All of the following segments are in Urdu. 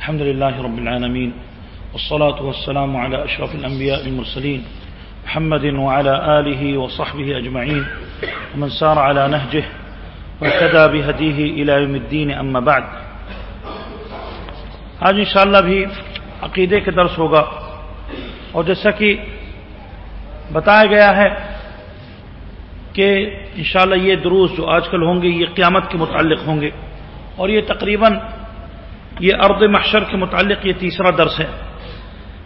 الحمد لله رب العالمين والصلاة والسلام على أشرف الأنبياء المرسلين محمد وعلى آله وصحبه أجمعين ومن سار على نهجه واهتدى بهديه إلى يوم الدين أما بعد آج انشاءاللہ بھی عقیدے کے درس ہوگا اور جیسا کہ بتایا گیا ہے کہ انشاءاللہ یہ دروس جو آج کل ہوں گے یہ قیامت کے متعلق ہوں گے اور یہ تقریباً یہ ارد محشر کے متعلق یہ تیسرا درس ہے۔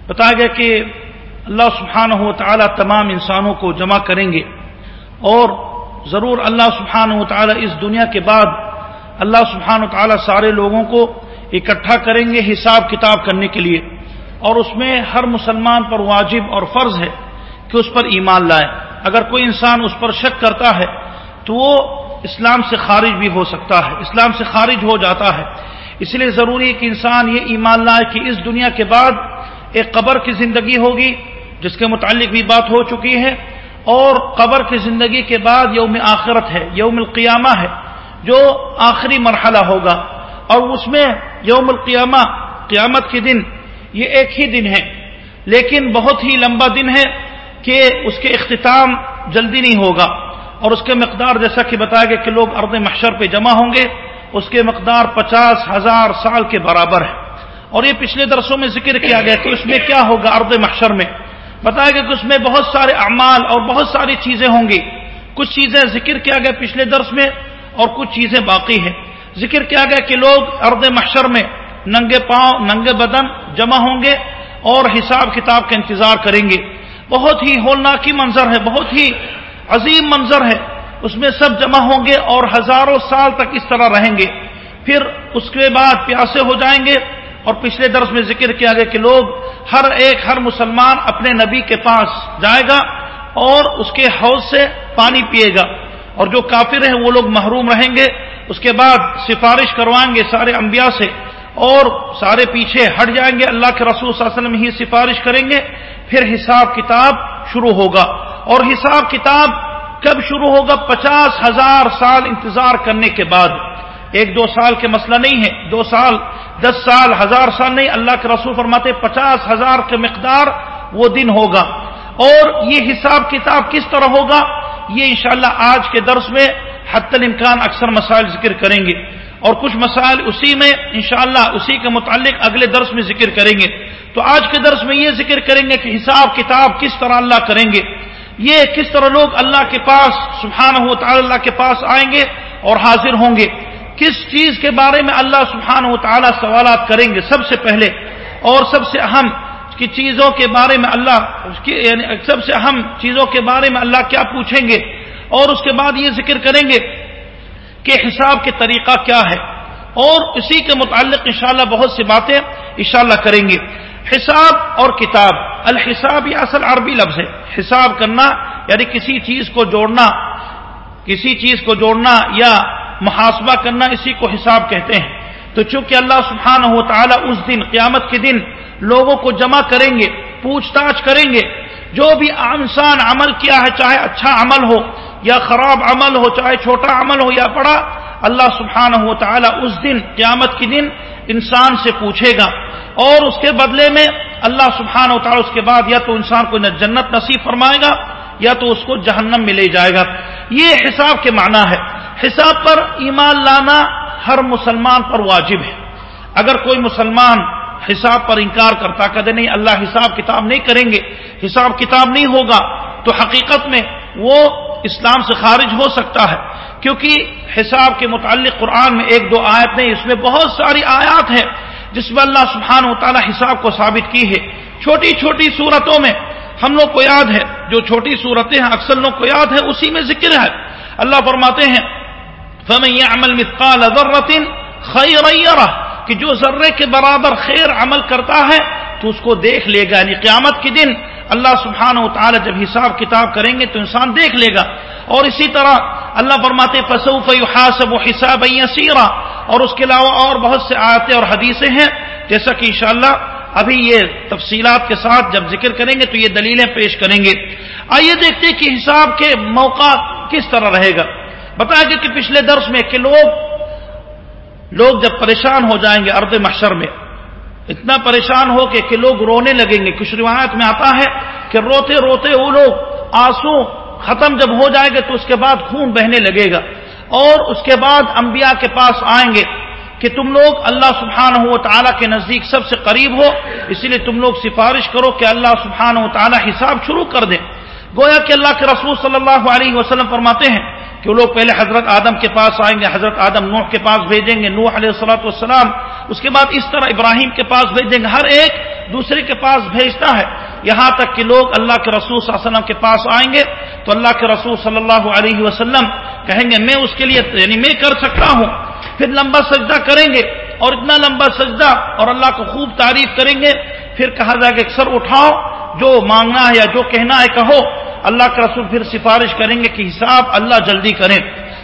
بتایا گیا کہ اللہ سبحانہ و تعالی تمام انسانوں کو جمع کریں گے اور ضرور اللہ سبحانہ و تعالی اس دنیا کے بعد اللہ سبحانہ و تعالی سارے لوگوں کو اکٹھا کریں گے حساب کتاب کرنے کے لیے۔ اور اس میں ہر مسلمان پر واجب اور فرض ہے کہ اس پر ایمان لائے۔ اگر کوئی انسان اس پر شک کرتا ہے تو وہ اسلام سے خارج بھی ہو سکتا ہے، اسلام سے خارج ہو جاتا ہے۔ اس لیے ضروری ہے کہ انسان یہ ایمان لائے کہ اس دنیا کے بعد ایک قبر کی زندگی ہوگی، جس کے متعلق بھی بات ہو چکی ہے، اور قبر کی زندگی کے بعد یوم آخرت ہے، یوم القیامہ ہے، جو آخری مرحلہ ہوگا۔ اور اس میں یوم القیامہ، قیامت کے دن، یہ ایک ہی دن ہے۔ لیکن بہت ہی لمبا دن ہے کہ اس کے اختتام جلدی نہیں ہوگا۔ اور اس کے مقدار جیسا کہ بتایا گیا کہ لوگ ارد محشر پہ جمع ہوں گے۔ اس کے مقدار پچاس ہزار سال کے برابر ہے۔ اور یہ پچھلے درسوں میں ذکر کیا گیا کہ اس میں کیا ہوگا ارد محشر میں۔ بتایا گیا کہ اس میں بہت سارے اعمال اور بہت ساری چیزیں ہوں گی۔ کچھ چیزیں ذکر کیا گیا پچھلے درس میں اور کچھ چیزیں باقی ہیں۔ ذکر کیا گیا کہ لوگ ارد محشر میں ننگے پاؤں، ننگے بدن جمع ہوں گے اور حساب کتاب کا انتظار کریں گے۔ بہت ہی ہولناکی منظر ہے، بہت ہی عظیم منظر ہے۔ اس میں سب جمع ہوں گے اور ہزاروں سال تک اس طرح رہیں گے۔ پھر اس کے بعد پیاسے ہو جائیں گے اور پچھلے درس میں ذکر کیا گیا کہ لوگ ہر ایک، ہر مسلمان اپنے نبی کے پاس جائے گا اور اس کے حوض سے پانی پیے گا۔ اور جو کافر ہیں وہ لوگ محروم رہیں گے۔ اس کے بعد سفارش کروائیں گے سارے انبیاء سے اور سارے پیچھے ہٹ جائیں گے۔ اللہ کے رسول صلی اللہ علیہ وسلم ہی سفارش کریں گے۔ پھر حساب کتاب شروع ہوگا۔ اور حساب کتاب کب شروع ہوگا پچاس ہزار سال انتظار کرنے کے بعد، ایک دو سال کے مسئلہ نہیں ہے، دو سال، دس سال، ہزار سال نہیں، اللہ کے رسول فرماتے پچاس ہزار کے مقدار وہ دن ہوگا۔ اور یہ حساب کتاب کس طرح ہوگا؟ یہ انشاءاللہ آج کے درس میں حت الامکان اکثر مسائل ذکر کریں گے۔ اور کچھ مسائل اسی میں انشاءاللہ اسی کے متعلق اگلے درس میں ذکر کریں گے۔ تو آج کے درس میں یہ ذکر کریں گے کہ حساب کتاب کس طرح اللہ کریں گے۔ یہ کس طرح لوگ اللہ کے پاس سبحانہ و تعالی اللہ کے پاس آئیں گے اور حاضر ہوں گے؟ کس چیز کے بارے میں اللہ سبحانہ و تعالی سوالات کریں گے؟ سب سے پہلے اور سب سے اہم کی چیزوں کے بارے میں اللہ یعنی سب سے اہم چیزوں کے بارے میں اللہ کیا پوچھیں گے؟ اور اس کے بعد یہ ذکر کریں گے کہ حساب کے طریقہ کیا ہے۔ اور اسی کے متعلق انشاءاللہ بہت سی باتیں انشاءاللہ کریں گے۔ حساب اور کتاب۔ الحساب یہ اصل عربی لفظ ہے۔ حساب کرنا یعنی کسی چیز کو جوڑنا، کسی چیز کو جوڑنا یا محاسبہ کرنا، اسی کو حساب کہتے ہیں۔ تو چونکہ اللہ سبحانہ و تعالی اس دن، قیامت کے دن لوگوں کو جمع کریں گے، پوچھ تاچھ کریں گے، جو بھی انسان عمل کیا ہے، چاہے اچھا عمل ہو یا خراب عمل ہو، چاہے چھوٹا عمل ہو یا بڑا، اللہ سبحانہ و تعالی اس دن، قیامت کے دن انسان سے پوچھے گا اور اس کے بدلے میں اللہ سبحانہ و تعالی اس کے بعد یا تو انسان کو جنت نصیب فرمائے گا یا تو اس کو جہنم میں لے جائے گا۔ یہ حساب کے معنی ہے۔ حساب پر ایمان لانا ہر مسلمان پر واجب ہے۔ اگر کوئی مسلمان حساب پر انکار کرتا کہتے نہیں اللہ حساب کتاب نہیں کریں گے، حساب کتاب نہیں ہوگا، تو حقیقت میں وہ اسلام سے خارج ہو سکتا ہے۔ کیونکہ حساب کے متعلق قرآن میں ایک دو آیت نہیں، اس میں بہت ساری آیات ہیں جس میں اللہ سبحانہ و تعالی حساب کو ثابت کی ہے۔ چھوٹی چھوٹی صورتوں میں ہم لوگ کو یاد ہے، جو چھوٹی صورتیں ہیں، اکثر لوگ کو یاد ہے، اسی میں ذکر ہے۔ اللہ فرماتے ہیں خیر کہ جو ذرے کے برابر خیر عمل کرتا ہے، تو اس کو دیکھ لے گا۔ یعنی قیامت کے دن اللہ سبحانہ و تعالی جب حساب کتاب کریں گے تو انسان دیکھ لے گا۔ اور اسی طرح اللہ فرماتے فسوف يحاسب حسابا يسيرا۔ اور اس کے علاوہ اور بہت سے آیتیں اور حدیثیں ہیں۔ جیسا کہ انشاءاللہ ابھی یہ تفصیلات کے ساتھ جب ذکر کریں گے تو یہ دلیلیں پیش کریں گے۔ آئیے دیکھتے کہ حساب کے موقع کس طرح رہے گا۔ بتایا گیا کہ پچھلے درس میں کہ لوگ لوگ جب پریشان ہو جائیں گے ارد محشر میں اتنا پریشان ہو کہ کہ لوگ رونے لگیں گے۔ کچھ روایت میں آتا ہے کہ روتے روتے وہ لوگ آنسو ختم جب ہو جائے گا تو اس کے بعد خون بہنے لگے گا۔ اور اس کے بعد انبیاء کے پاس آئیں گے کہ تم لوگ اللہ سبحانہ و تعالیٰ کے نزدیک سب سے قریب ہو۔ اسی لیے تم لوگ سفارش کرو کہ اللہ سبحانہ و تعالیٰ حساب شروع کر دیں گویا کہ اللہ کے رسول صلی اللہ علیہ وسلم فرماتے ہیں کہ وہ لوگ پہلے حضرت آدم کے پاس آئیں گے، حضرت آدم نوح کے پاس بھیجیں گے۔ نوح علیہ السلاۃ والسلام اس کے بعد اس طرح ابراہیم کے پاس بھیجیں گے۔ ہر ایک دوسرے کے پاس بھیجتا ہے۔ یہاں تک کہ لوگ اللہ کے رسول صلی اللہ علیہ وسلم کے پاس آئیں گے تو اللہ کے رسول صلی اللہ علیہ وسلم کہیں گے، میں اس کے لیے یعنی میں کر سکتا ہوں۔ پھر لمبا سجدہ کریں گے اور اتنا لمبا سجدہ اور اللہ کو خوب تعریف کریں گے۔ پھر کہا جائے گا سر اٹھاؤ، جو مانگنا ہے یا جو کہنا ہے کہو۔ اللہ کا رسول پھر سفارش کریں گے کہ حساب اللہ جلدی کریں۔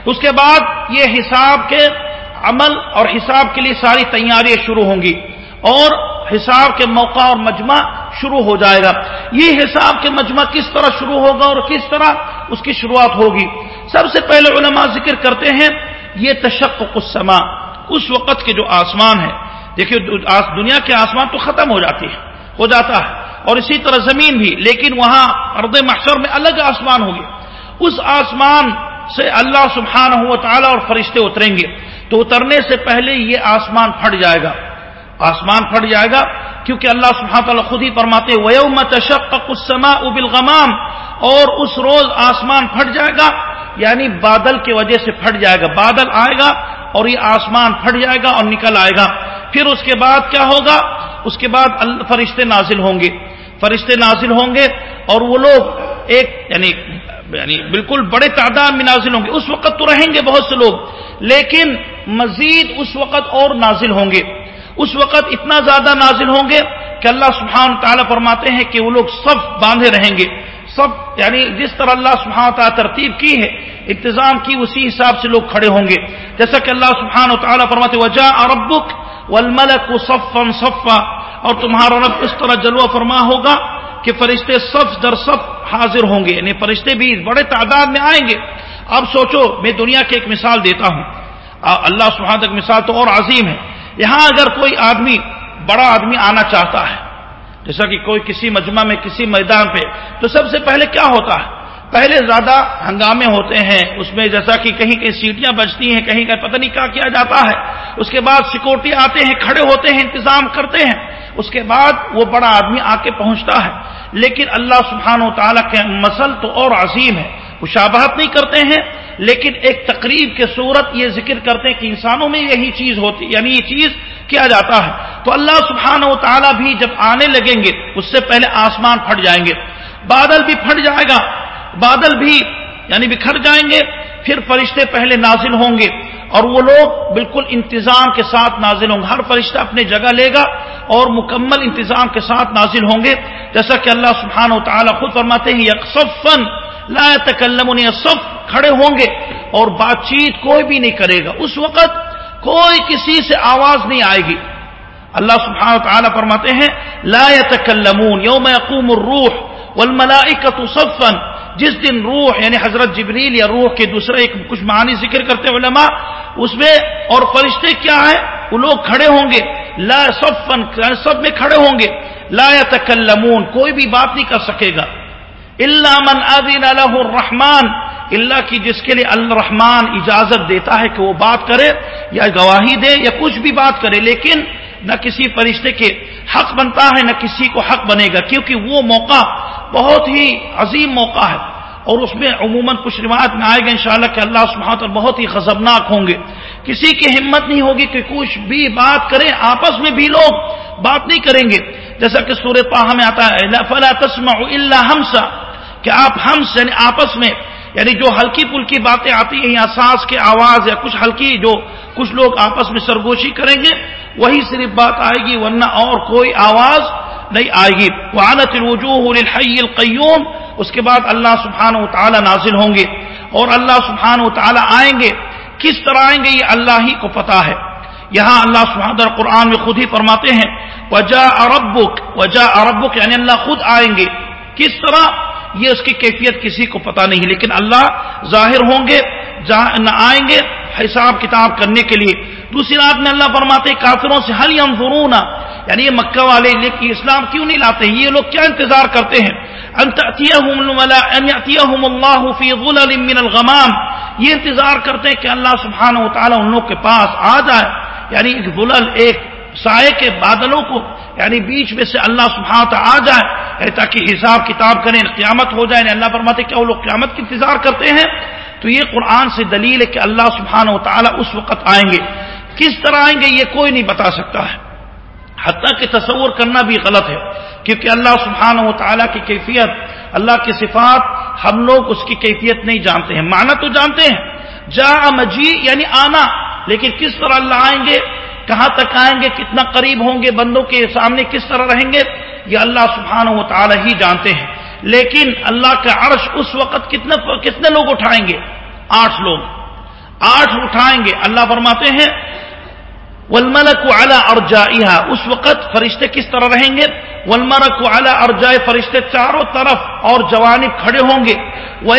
اس کے بعد یہ حساب کے عمل اور حساب کے لیے ساری تیاریاں شروع ہوں گی اور حساب کے موقع اور مجمع شروع ہو جائے گا۔ یہ حساب کے مجمع کس طرح شروع ہوگا اور کس طرح اس کی شروعات ہوگی۔ سب سے پہلے علماء ذکر کرتے ہیں، یہ تشق السما اس وقت کے جو آسمان ہے۔ دیکھیے دنیا کے آسمان تو ختم ہو جاتی ہے ہو جاتا ہے۔ اور اسی طرح زمین بھی، لیکن وہاں ارد محشر میں الگ آسمان ہوگی اس آسمان سے اللہ سبحانہ ہوا تعالیٰ اور فرشتے اتریں گے تو اترنے سے پہلے یہ آسمان پھٹ جائے گا۔ آسمان پھٹ جائے گا کیونکہ اللہ سبحانہ تعالیٰ خود ہی فرماتے ویوم تشقق السماء بالغمام۔ اور اس روز آسمان پھٹ جائے گا یعنی بادل کی وجہ سے پھٹ جائے گا۔ بادل آئے گا اور یہ آسمان پھٹ جائے گا اور نکل آئے گا۔ پھر اس کے بعد کیا ہوگا؟ اس کے بعد فرشتے نازل ہوں گے۔ فرشتے نازل ہوں گے اور وہ لوگ ایک یعنی یعنی بالکل بڑے تعداد میں نازل ہوں گے۔ اس وقت تو رہیں گے بہت سے لوگ لیکن مزید اس وقت اور نازل ہوں گے۔ اس وقت اتنا زیادہ نازل ہوں گے کہ اللہ سبحانہ تعالیٰ فرماتے ہیں کہ وہ لوگ سب باندھے رہیں گے۔ سب یعنی جس طرح اللہ سبحانہ تعالیٰ ترتیب کی ہے انتظام کی اسی حساب سے لوگ کھڑے ہوں گے۔ جیسا کہ اللہ سبحانہ تعالیٰ فرماتے وجہ اربک والملک صفا صفا اور تمہارا رب اس طرح جلوہ فرما ہوگا کہ فرشتے صف در صف حاضر ہوں گے یعنی فرشتے بھی بڑے تعداد میں آئیں گے۔ اب سوچو، میں دنیا کی ایک مثال دیتا ہوں۔ اللہ سبحانہ تک مثال تو اور عظیم ہے۔ یہاں اگر کوئی آدمی، بڑا آدمی آنا چاہتا ہے، جیسا کہ کوئی کسی مجمع میں، کسی میدان پہ، تو سب سے پہلے کیا ہوتا ہے؟ پہلے زیادہ ہنگامے ہوتے ہیں۔ اس میں جیسا کہ کہیں کہیں سیٹیاں بجتی ہیں، کہیں کہیں پتہ نہیں کیا کیا جاتا ہے۔ اس کے بعد سیکورٹی آتے ہیں، کھڑے ہوتے ہیں، انتظام کرتے ہیں۔ اس کے بعد وہ بڑا آدمی آ کے پہنچتا ہے۔ لیکن اللہ سبحانہ و تعالیٰ کے مسل تو اور عظیم ہے۔ مشابہت نہیں کرتے ہیں، لیکن ایک تقریب کے صورت یہ ذکر کرتے ہیں کہ انسانوں میں یہی چیز ہوتی یعنی یہ چیز کیا جاتا ہے۔ تو اللہ سبحانہ و تعالیٰ بھی جب آنے لگیں گے، اس سے پہلے آسمان پھٹ جائیں گے۔ بادل بھی پھٹ جائے گا۔ بادل بھی یعنی بکھر جائیں گے، پھر فرشتے پہلے نازل ہوں گے۔ اور وہ لوگ بالکل انتظام کے ساتھ نازل ہوں گے۔ ہر فرشتہ اپنی جگہ لے گا اور مکمل انتظام کے ساتھ نازل ہوں گے۔ جیسا کہ اللہ سبحانہ و تعالیٰ خود فرماتے ہیں یکسفن لا تکلم صف کھڑے ہوں گے اور بات چیت کوئی بھی نہیں کرے گا۔ اس وقت کوئی کسی سے آواز نہیں آئے گی۔ اللہ سبحانہ و تعالیٰ فرماتے ہیں، لا يتکلمون یوم یقوم الروح والملائکت صفا۔ جس دن روح یعنی حضرت جبریل یا روح کے دوسرے ایک کچھ معنی ذکر کرتے علماء، اس میں اور فرشتے کیا ہے وہ لوگ کھڑے ہوں گے۔ لا صفن، سب میں کھڑے ہوں گے۔ لا يتکلمون کوئی بھی بات نہیں کر سکے گا۔ اللہ من اذن له الرحمن اللہ کی جس کے لیے الرحمان اجازت دیتا ہے کہ وہ بات کرے یا گواہی دے یا کچھ بھی بات کرے، لیکن نہ کسی فرشتے کے حق بنتا ہے، نہ کسی کو حق بنے گا، کیونکہ وہ موقع بہت ہی عظیم موقع ہے۔ اور اس میں عموماً کچھ روایت میں آئے گا انشاءاللہ کہ اللہ سبحانہ بہت ہی خزبناک ہوں گے۔ کسی کی ہمت نہیں ہوگی کہ کچھ بھی بات کریں آپس میں بھی لوگ بات نہیں کریں گے۔ جیسا کہ سورت پاہ میں آتا ہے فلا تسمع الا ہمسا کہ آپ ہمس یعنی آپس میں یعنی جو ہلکی پلکی باتیں آتی ہیں، یا سانس کے آواز، یا کچھ ہلکی جو کچھ لوگ آپس میں سرگوشی کریں گے، وہی صرف بات آئے گی، ورنہ اور کوئی آواز نہیں آئے گی۔ وانت الوجوہ للحی القیوم اس کے بعد اللہ سبحانہ و تعالی نازل ہوں گے اور اللہ سبحانہ و تعالی آئیں گے کس طرح آئیں گے یہ اللہ ہی کو پتا ہے یہاں اللہ سبحانہ قرآن میں خود ہی فرماتے ہیں وجہ اربک وجہ اربک یعنی اللہ خود آئیں گے کس طرح یہ اس کی کیفیت کسی کو پتا نہیں لیکن اللہ ظاہر ہوں گے نہ آئیں گے حساب کتاب کرنے کے لیے۔ دوسری رات میں اللہ فرماتے کافروں سے حل یم یعنی یہ مکہ والے لیکن اسلام کیوں نہیں لاتے؟ ہیں یہ لوگ کیا انتظار کرتے ہیں؟ من الغمام۔ یہ انتظار کرتے ہیں کہ اللہ سبحانہ و تعالیٰ ان لوگ کے پاس آ جائے۔ یعنی ایک ظلل، ایک سائے کے بادلوں کو یعنی بیچ میں سے اللہ سبحانہ آ جائے۔ یعنی تاکہ حساب کتاب کریں، قیامت ہو جائے۔ یعنی اللہ فرماتے کیا وہ لوگ قیامت کی انتظار کرتے ہیں۔ تو یہ قرآن سے دلیل ہے کہ اللہ سبحانہ و تعالیٰ اس وقت آئیں گے۔ کس طرح آئیں گے یہ کوئی نہیں بتا سکتا ہے۔ حتیٰ کہ تصور کرنا بھی غلط ہے، کیونکہ اللہ سبحانہ و تعالیٰ کی کیفیت، اللہ کی صفات ہم لوگ اس کی کیفیت نہیں جانتے ہیں۔ معنی تو جانتے ہیں۔ جا مجی یعنی آنا، لیکن کس طرح اللہ آئیں گے، کہاں تک آئیں گے، کتنا قریب ہوں گے، بندوں کے سامنے کس طرح رہیں گے، یہ اللہ سبحانہ و تعالی ہی جانتے ہیں۔ لیکن اللہ کا عرش اس وقت کتنے کتنے لوگ اٹھائیں گے؟ آٹھ لوگ۔ آٹھ اٹھائیں گے۔ اللہ فرماتے ہیں ولملک اعلی ارجا اس وقت فرشتے کس طرح رہیں گے؟ ولمرک اعلی ارجائے فرشتے چاروں طرف اور جوانب کھڑے ہوں گے۔ وہ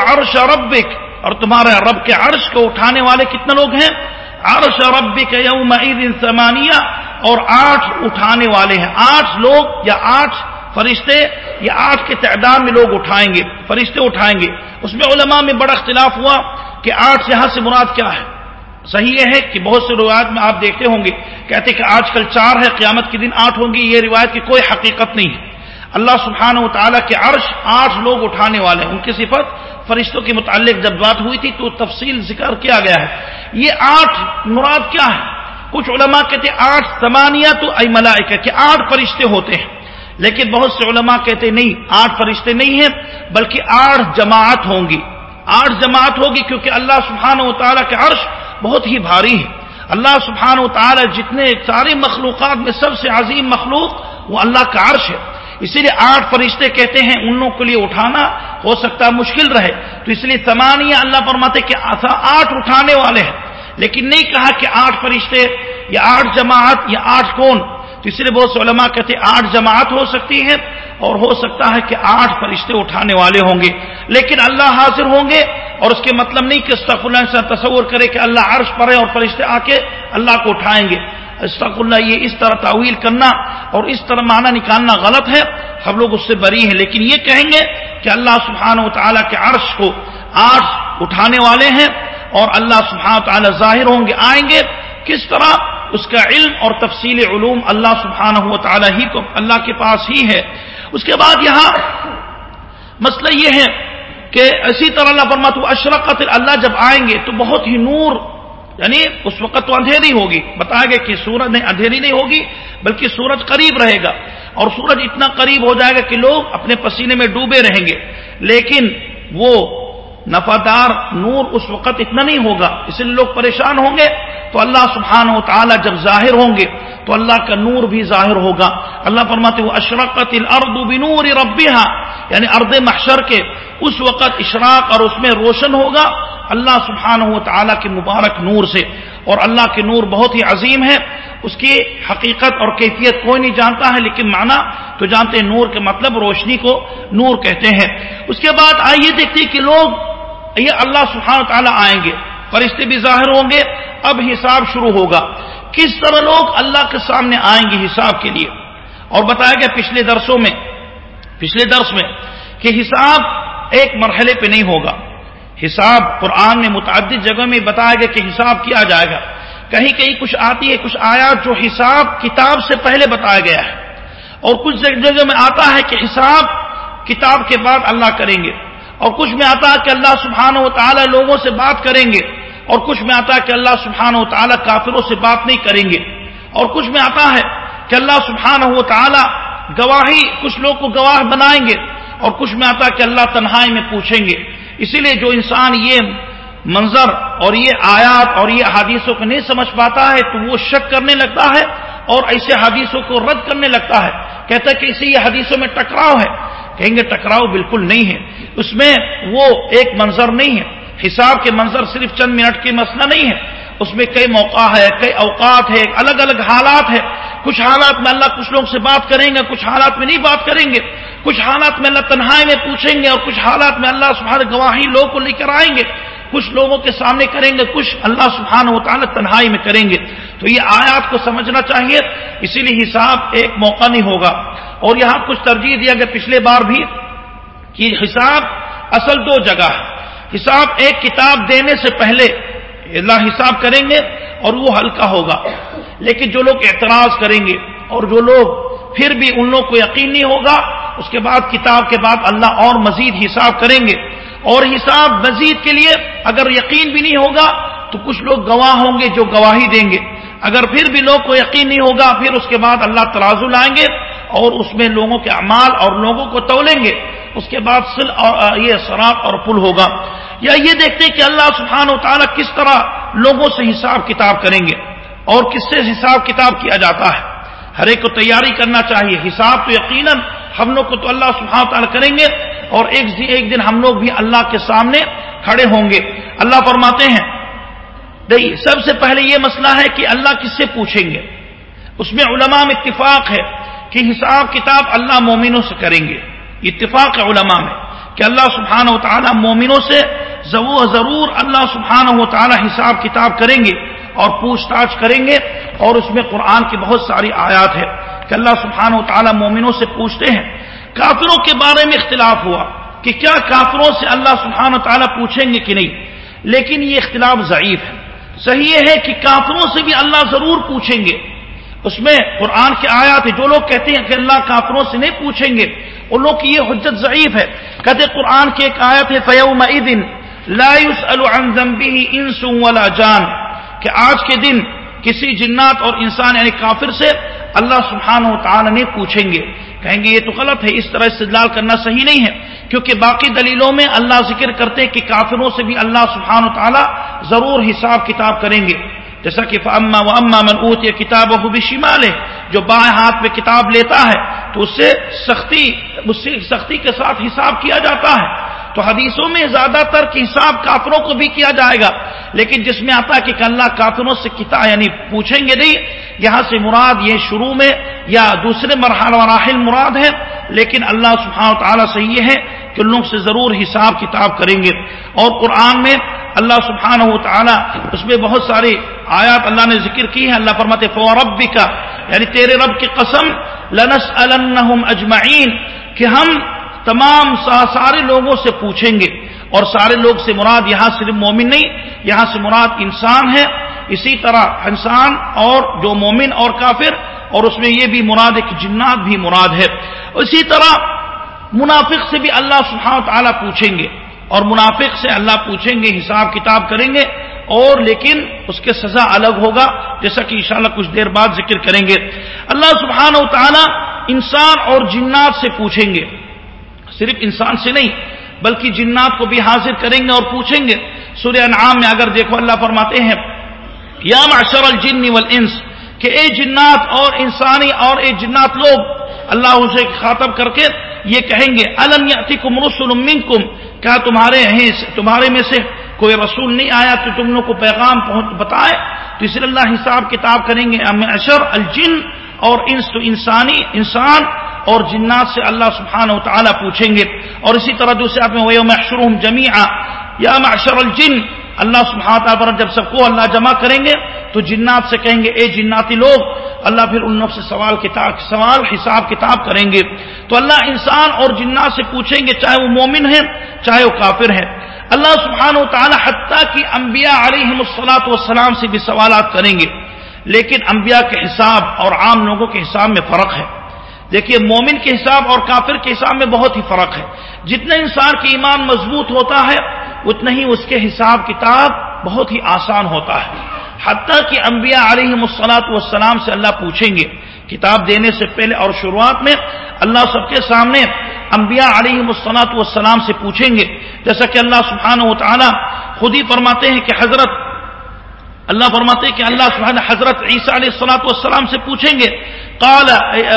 عرش ربک اور تمہارے رب کے عرش کو اٹھانے والے کتنے لوگ ہیں؟ عرش ربک یوم ثمانیہ اور آٹھ اٹھانے والے ہیں۔ آٹھ لوگ یا آٹھ فرشتے یا آٹھ کے تعداد میں لوگ اٹھائیں گے، فرشتے اٹھائیں گے۔ اس میں علماء میں بڑا اختلاف ہوا کہ آٹھ یہاں سے مراد کیا ہے۔ صحیح یہ ہے کہ بہت سے روایت میں آپ دیکھتے ہوں گے، کہتے کہ آج کل چار ہے، قیامت کے دن آٹھ ہوں گی یہ روایت کی کوئی حقیقت نہیں ہے۔ اللہ سبحانہ و تعالیٰ کے عرش آٹھ لوگ اٹھانے والے ہیں۔ ان کی صفت فرشتوں کے متعلق جب بات ہوئی تھی تو تفصیل ذکر کیا گیا ہے۔ یہ آٹھ مراد کیا ہے؟ کچھ علماء کہتے ہیں آٹھ سمانیہ تو اے ملائکہ کہ آٹھ فرشتے ہوتے ہیں۔ لیکن بہت سے علماء کہتے نہیں، آٹھ فرشتے نہیں ہیں، بلکہ آٹھ جماعت ہوں گی۔ آٹھ جماعت ہوگی کیونکہ اللہ سبحانہ و تعالیٰ کے عرش بہت ہی بھاری ہے اللہ سبحانہ و تعالیٰ جتنے سارے مخلوقات میں سب سے عظیم مخلوق وہ اللہ کا عرش ہے۔ اسی لیے آٹھ فرشتے کہتے ہیں، ان لوگوں کے لیے اٹھانا ہو سکتا ہے، مشکل رہے۔ تو اس لیے سمانیہ اللہ فرماتے کہ آٹھ اٹھانے والے ہیں۔ لیکن نہیں کہا کہ آٹھ فرشتے یا آٹھ جماعت یا آٹھ کون۔ اس لیے بہت سے علماء کہتے ہیں آٹھ جماعت ہو سکتی ہے اور ہو سکتا ہے کہ آٹھ فرشتے اٹھانے والے ہوں گے، لیکن اللہ حاضر ہوں گے اور اس کے مطلب نہیں کہ استغ اللہ سے تصور کرے کہ اللہ عرش پڑے اور فرشتے آ کے اللہ کو اٹھائیں گے۔ استغ اللہ یہ اس طرح تعویل کرنا اور اس طرح معنی نکالنا غلط ہے، ہم لوگ اس سے بری ہیں، لیکن یہ کہیں گے کہ اللہ سبحانہ و تعالیٰ کے عرش کو آٹھ اٹھانے والے ہیں اور اللہ سبحانہ و تعالیٰ ظاہر ہوں گے، آئیں گے۔ کس طرح؟ اس کا علم اور تفصیل علوم اللہ سبحانہ و تعالیٰ ہی کو اللہ کے پاس ہی ہے۔ اس کے بعد یہاں مسئلہ یہ ہے کہ اسی طرح اللہ فرمات اشرقت اللہ جب آئیں گے تو بہت ہی نور یعنی اس وقت تو اندھیری ہوگی۔ بتایا گیا کہ سورج نہیں، اندھیری نہیں ہوگی، بلکہ سورج قریب رہے گا۔ اور سورج اتنا قریب ہو جائے گا کہ لوگ اپنے پسینے میں ڈوبے رہیں گے۔ لیکن وہ نفادار نور اس وقت اتنا نہیں ہوگا، اس لیے لوگ پریشان ہوں گے۔ تو اللہ سبحانہ و تعالیٰ جب ظاہر ہوں گے، تو اللہ کا نور بھی ظاہر ہوگا۔ اللہ فرماتے وہ اشرقت الارض بنور ربها۔ یعنی ارد محشر کے اس وقت اشراق اور اس میں روشن ہوگا۔ اللہ سبحانہ و تعالیٰ کے مبارک نور سے۔ اور اللہ کے نور بہت ہی عظیم ہے اس کی حقیقت اور کیفیت کوئی نہیں جانتا ہے، لیکن معنی تو جانتے ہیں، نور کے مطلب روشنی کو نور کہتے ہیں۔ اس کے بعد آئیے دیکھتے کہ لوگ یہ اللہ سبحانہ تعالیٰ آئیں گے۔ فرشتے بھی ظاہر ہوں گے۔ اب حساب شروع ہوگا۔ کس طرح لوگ اللہ کے سامنے آئیں گے حساب کے لیے؟ اور بتایا گیا پچھلے درسوں میں، پچھلے درس میں کہ حساب ایک مرحلے پہ نہیں ہوگا۔ حساب قرآن میں متعدد جگہ میں بتایا گیا کہ حساب کیا جائے گا۔ کہیں کہیں کچھ آتی ہے، کچھ آیا جو حساب کتاب سے پہلے بتایا گیا ہے۔ اور کچھ جگہ میں آتا ہے کہ حساب کتاب کے بعد اللہ کریں گے۔ اور کچھ میں آتا ہے کہ اللہ سبحانہ و تعالی لوگوں سے بات کریں گے اور کچھ میں آتا ہے کہ اللہ سبحانہ و تعالیٰ کافروں سے بات نہیں کریں گے اور کچھ میں آتا ہے کہ اللہ سبحانہ و تعالیٰ گواہی کچھ لوگ کو گواہ بنائیں گے اور کچھ میں آتا ہے کہ اللہ تنہائی میں پوچھیں گے اسی لیے جو انسان یہ منظر اور یہ آیات اور یہ حادیثوں کو نہیں سمجھ پاتا ہے تو وہ شک کرنے لگتا ہے اور ایسے حادیثوں کو رد کرنے لگتا ہے کہتا ہے کہ اسی یہ حدیثوں میں ٹکراؤ ہے کہیں گے ٹکراؤ بالکل نہیں ہے۔ اس میں وہ ایک منظر نہیں ہے۔ حساب کے منظر صرف چند منٹ کی مسئلہ نہیں ہے۔ اس میں کئی موقع ہے، کئی اوقات ہے، الگ الگ حالات ہے کچھ حالات میں اللہ کچھ لوگ سے بات کریں گے، کچھ حالات میں نہیں بات کریں گے۔ کچھ حالات میں اللہ تنہائی میں پوچھیں گے اور کچھ حالات میں اللہ سبحانہ گواہی لوگ کو لے کر آئیں گے۔ کچھ لوگوں کے سامنے کریں گے، کچھ اللہ سبحانہ و تعالیٰ تنہائی میں کریں گے۔ تو یہ آیات کو سمجھنا چاہیے، اسی لیے حساب ایک موقع نہیں ہوگا۔ اور یہاں کچھ ترجیح دیا گیا پچھلے بار بھی کہ حساب اصل دو جگہ ہے۔ حساب ایک کتاب دینے سے پہلے اللہ حساب کریں گے اور وہ ہلکا ہوگا۔ لیکن جو لوگ اعتراض کریں گے اور جو لوگ پھر بھی ان لوگ کو یقین نہیں ہوگا، اس کے بعد کتاب کے بعد اللہ اور مزید حساب کریں گے۔ اور حساب مزید کے لیے اگر یقین بھی نہیں ہوگا تو کچھ لوگ گواہ ہوں گے جو گواہی دیں گے۔ اگر پھر بھی لوگ کو یقین نہیں ہوگا، پھر اس کے بعد اللہ ترازو لائیں گے اور اس میں لوگوں کے اعمال اور لوگوں کو تولیں گے۔ اس کے بعد سل اور یہ سراب اور پل ہوگا۔ یا یہ دیکھتے کہ اللہ سبحانہ و تعالیٰ کس طرح لوگوں سے حساب کتاب کریں گے اور کس سے حساب کتاب کیا جاتا ہے۔ ہر ایک کو تیاری کرنا چاہیے۔ حساب تو یقیناً ہم لوگ کو تو اللہ سبحانہ تعالیٰ کریں گے۔ اور ایک ایک دن ہم لوگ بھی اللہ کے سامنے کھڑے ہوں گے۔ اللہ فرماتے ہیں نہیں سب سے پہلے یہ مسئلہ ہے کہ اللہ کس سے پوچھیں گے؟ اس میں علماء میں اتفاق ہے کہ حساب کتاب اللہ مومنوں سے کریں گے۔ اتفاق ہے علماء میں کہ اللہ سبحانہ و تعالیٰ مومنوں سے ضرور اللہ سبحانہ و تعالیٰ حساب کتاب کریں گے اور پوچھ تاچھ کریں گے۔ اور اس میں قرآن کی بہت ساری آیات ہے کہ اللہ سبحانہ و تعالیٰ مومنوں سے پوچھتے ہیں کافروں کے بارے میں اختلاف ہوا کہ کیا کافروں سے اللہ سبحانہ تعالیٰ پوچھیں گے کہ نہیں؟ لیکن یہ اختلاف ضعیف ہے۔ صحیح یہ ہے کہ کافروں سے بھی اللہ ضرور پوچھیں گے۔ اس میں قرآن کے آیات جو لوگ کہتے ہیں کہ اللہ کافروں سے نہیں پوچھیں گے، ان لوگ کی یہ حجت ضعیف ہے۔ کہتے قرآن کی ایک آیت ہے فیوم لا عن ذنبه انس ولا جان۔ کہ آج کے دن کسی جنات اور انسان یعنی کافر سے اللہ سبحانہ و تعالی نے پوچھیں گے۔ کہیں گے یہ تو غلط ہے، اس طرح استدلال کرنا صحیح نہیں ہے۔ کیونکہ باقی دلیلوں میں اللہ ذکر کرتے کہ کافروں سے بھی اللہ سبحانہ و تعالی ضرور حساب کتاب کریں گے۔ جیسا کہ اما و اما من اوت یہ کتاب و ہے جو بائیں ہاتھ میں کتاب لیتا ہے، تو اس سے سختی، اس سے سختی کے ساتھ حساب کیا جاتا ہے۔ تو حدیثوں میں زیادہ تر حساب کافروں کو بھی کیا جائے گا۔ لیکن جس میں آتا ہے کہ اللہ کافروں سے کتاب یعنی پوچھیں گے نہیں، یہاں سے مراد یہ شروع میں یا دوسرے مرحلہ مراحل مراد ہے لیکن اللہ سبحانہ و تعالیٰ سے یہ ہے کہ ان لوگ سے ضرور حساب کتاب کریں گے۔ اور قرآن میں اللہ سبحانہ و تعالیٰ اس میں بہت ساری آیات اللہ نے ذکر کی ہے اللہ فرماتے فورب کا یعنی تیرے رب کی قسم لنس اجمعین کہ ہم تمام سارے لوگوں سے پوچھیں گے اور سارے لوگ سے مراد یہاں صرف مومن نہیں، یہاں سے مراد انسان ہے۔ اسی طرح انسان اور جو مومن اور کافر، اور اس میں یہ بھی مراد ہے کہ جنات بھی مراد ہے۔ اسی طرح منافق سے بھی اللہ سبحانہ تعالیٰ پوچھیں گے اور منافق سے اللہ پوچھیں گے، حساب کتاب کریں گے اور لیکن اس کے سزا الگ ہوگا، جیسا کہ انشاءاللہ کچھ دیر بعد ذکر کریں گے۔ اللہ سبحانہ و تعالیٰ انسان اور جنات سے پوچھیں گے۔ صرف انسان سے نہیں، بلکہ جنات کو بھی حاضر کریں گے اور پوچھیں گے۔ سورہ انعام میں اگر دیکھو اللہ فرماتے ہیں، یا معشر الجن والانس، کہ اے جنات اور انسانی اور اے جنات لوگ، اللہ اسے خاطب کر کے یہ کہیں گے، الم یاتیکم رسل منکم؟ کیا تمہارے ہیں تمہارے میں سے کوئی رسول نہیں آیا تو تم لوگ کو پیغام بتائے؟ تو اس لیے اللہ حساب کتاب کریں گے اشر الجن اور انس تو انسانی انسان اور جنات سے اللہ سبحانہ و تعالیٰ پوچھیں گے۔ اور اسی طرح دوسرے آپ میں محشروم جمیع یا معشر الجن۔ اللہ سبحانہ تعالیٰ پر جب سب کو اللہ جمع کریں گے تو جنات سے کہیں گے، اے جناتی لوگ، اللہ پھر ان لوگ سے سوال کتاب سوال، حساب کتاب کریں گے۔ تو اللہ انسان اور جنات سے پوچھیں گے، چاہے وہ مومن ہے چاہے وہ کافر ہے اللہ سبحانہ و تعالیٰ حتیٰ کی انبیاء علیہ السلاۃ والسلام سے بھی سوالات کریں گے۔ لیکن انبیاء کے حساب اور عام لوگوں کے حساب میں فرق ہے۔ دیکھیے، مومن کے حساب اور کافر کے حساب میں بہت ہی فرق ہے۔ جتنا انسان کی ایمان مضبوط ہوتا ہے، اتنا ہی اس کے حساب کتاب بہت ہی آسان ہوتا ہے۔ حتیٰ کہ انبیاء علیہ مسلاط والسلام سے اللہ پوچھیں گے، کتاب دینے سے پہلے اور شروعات میں اللہ سب کے سامنے انبیاء علیہ مسلاط والسلام سے پوچھیں گے۔ جیسا کہ اللہ سبحانہ و تعالی خود ہی فرماتے ہیں کہ حضرت اللہ فرماتے کہ اللہ سبحانہ حضرت عیسیٰ علیہ السلاۃ والسلام سے پوچھیں گے، قال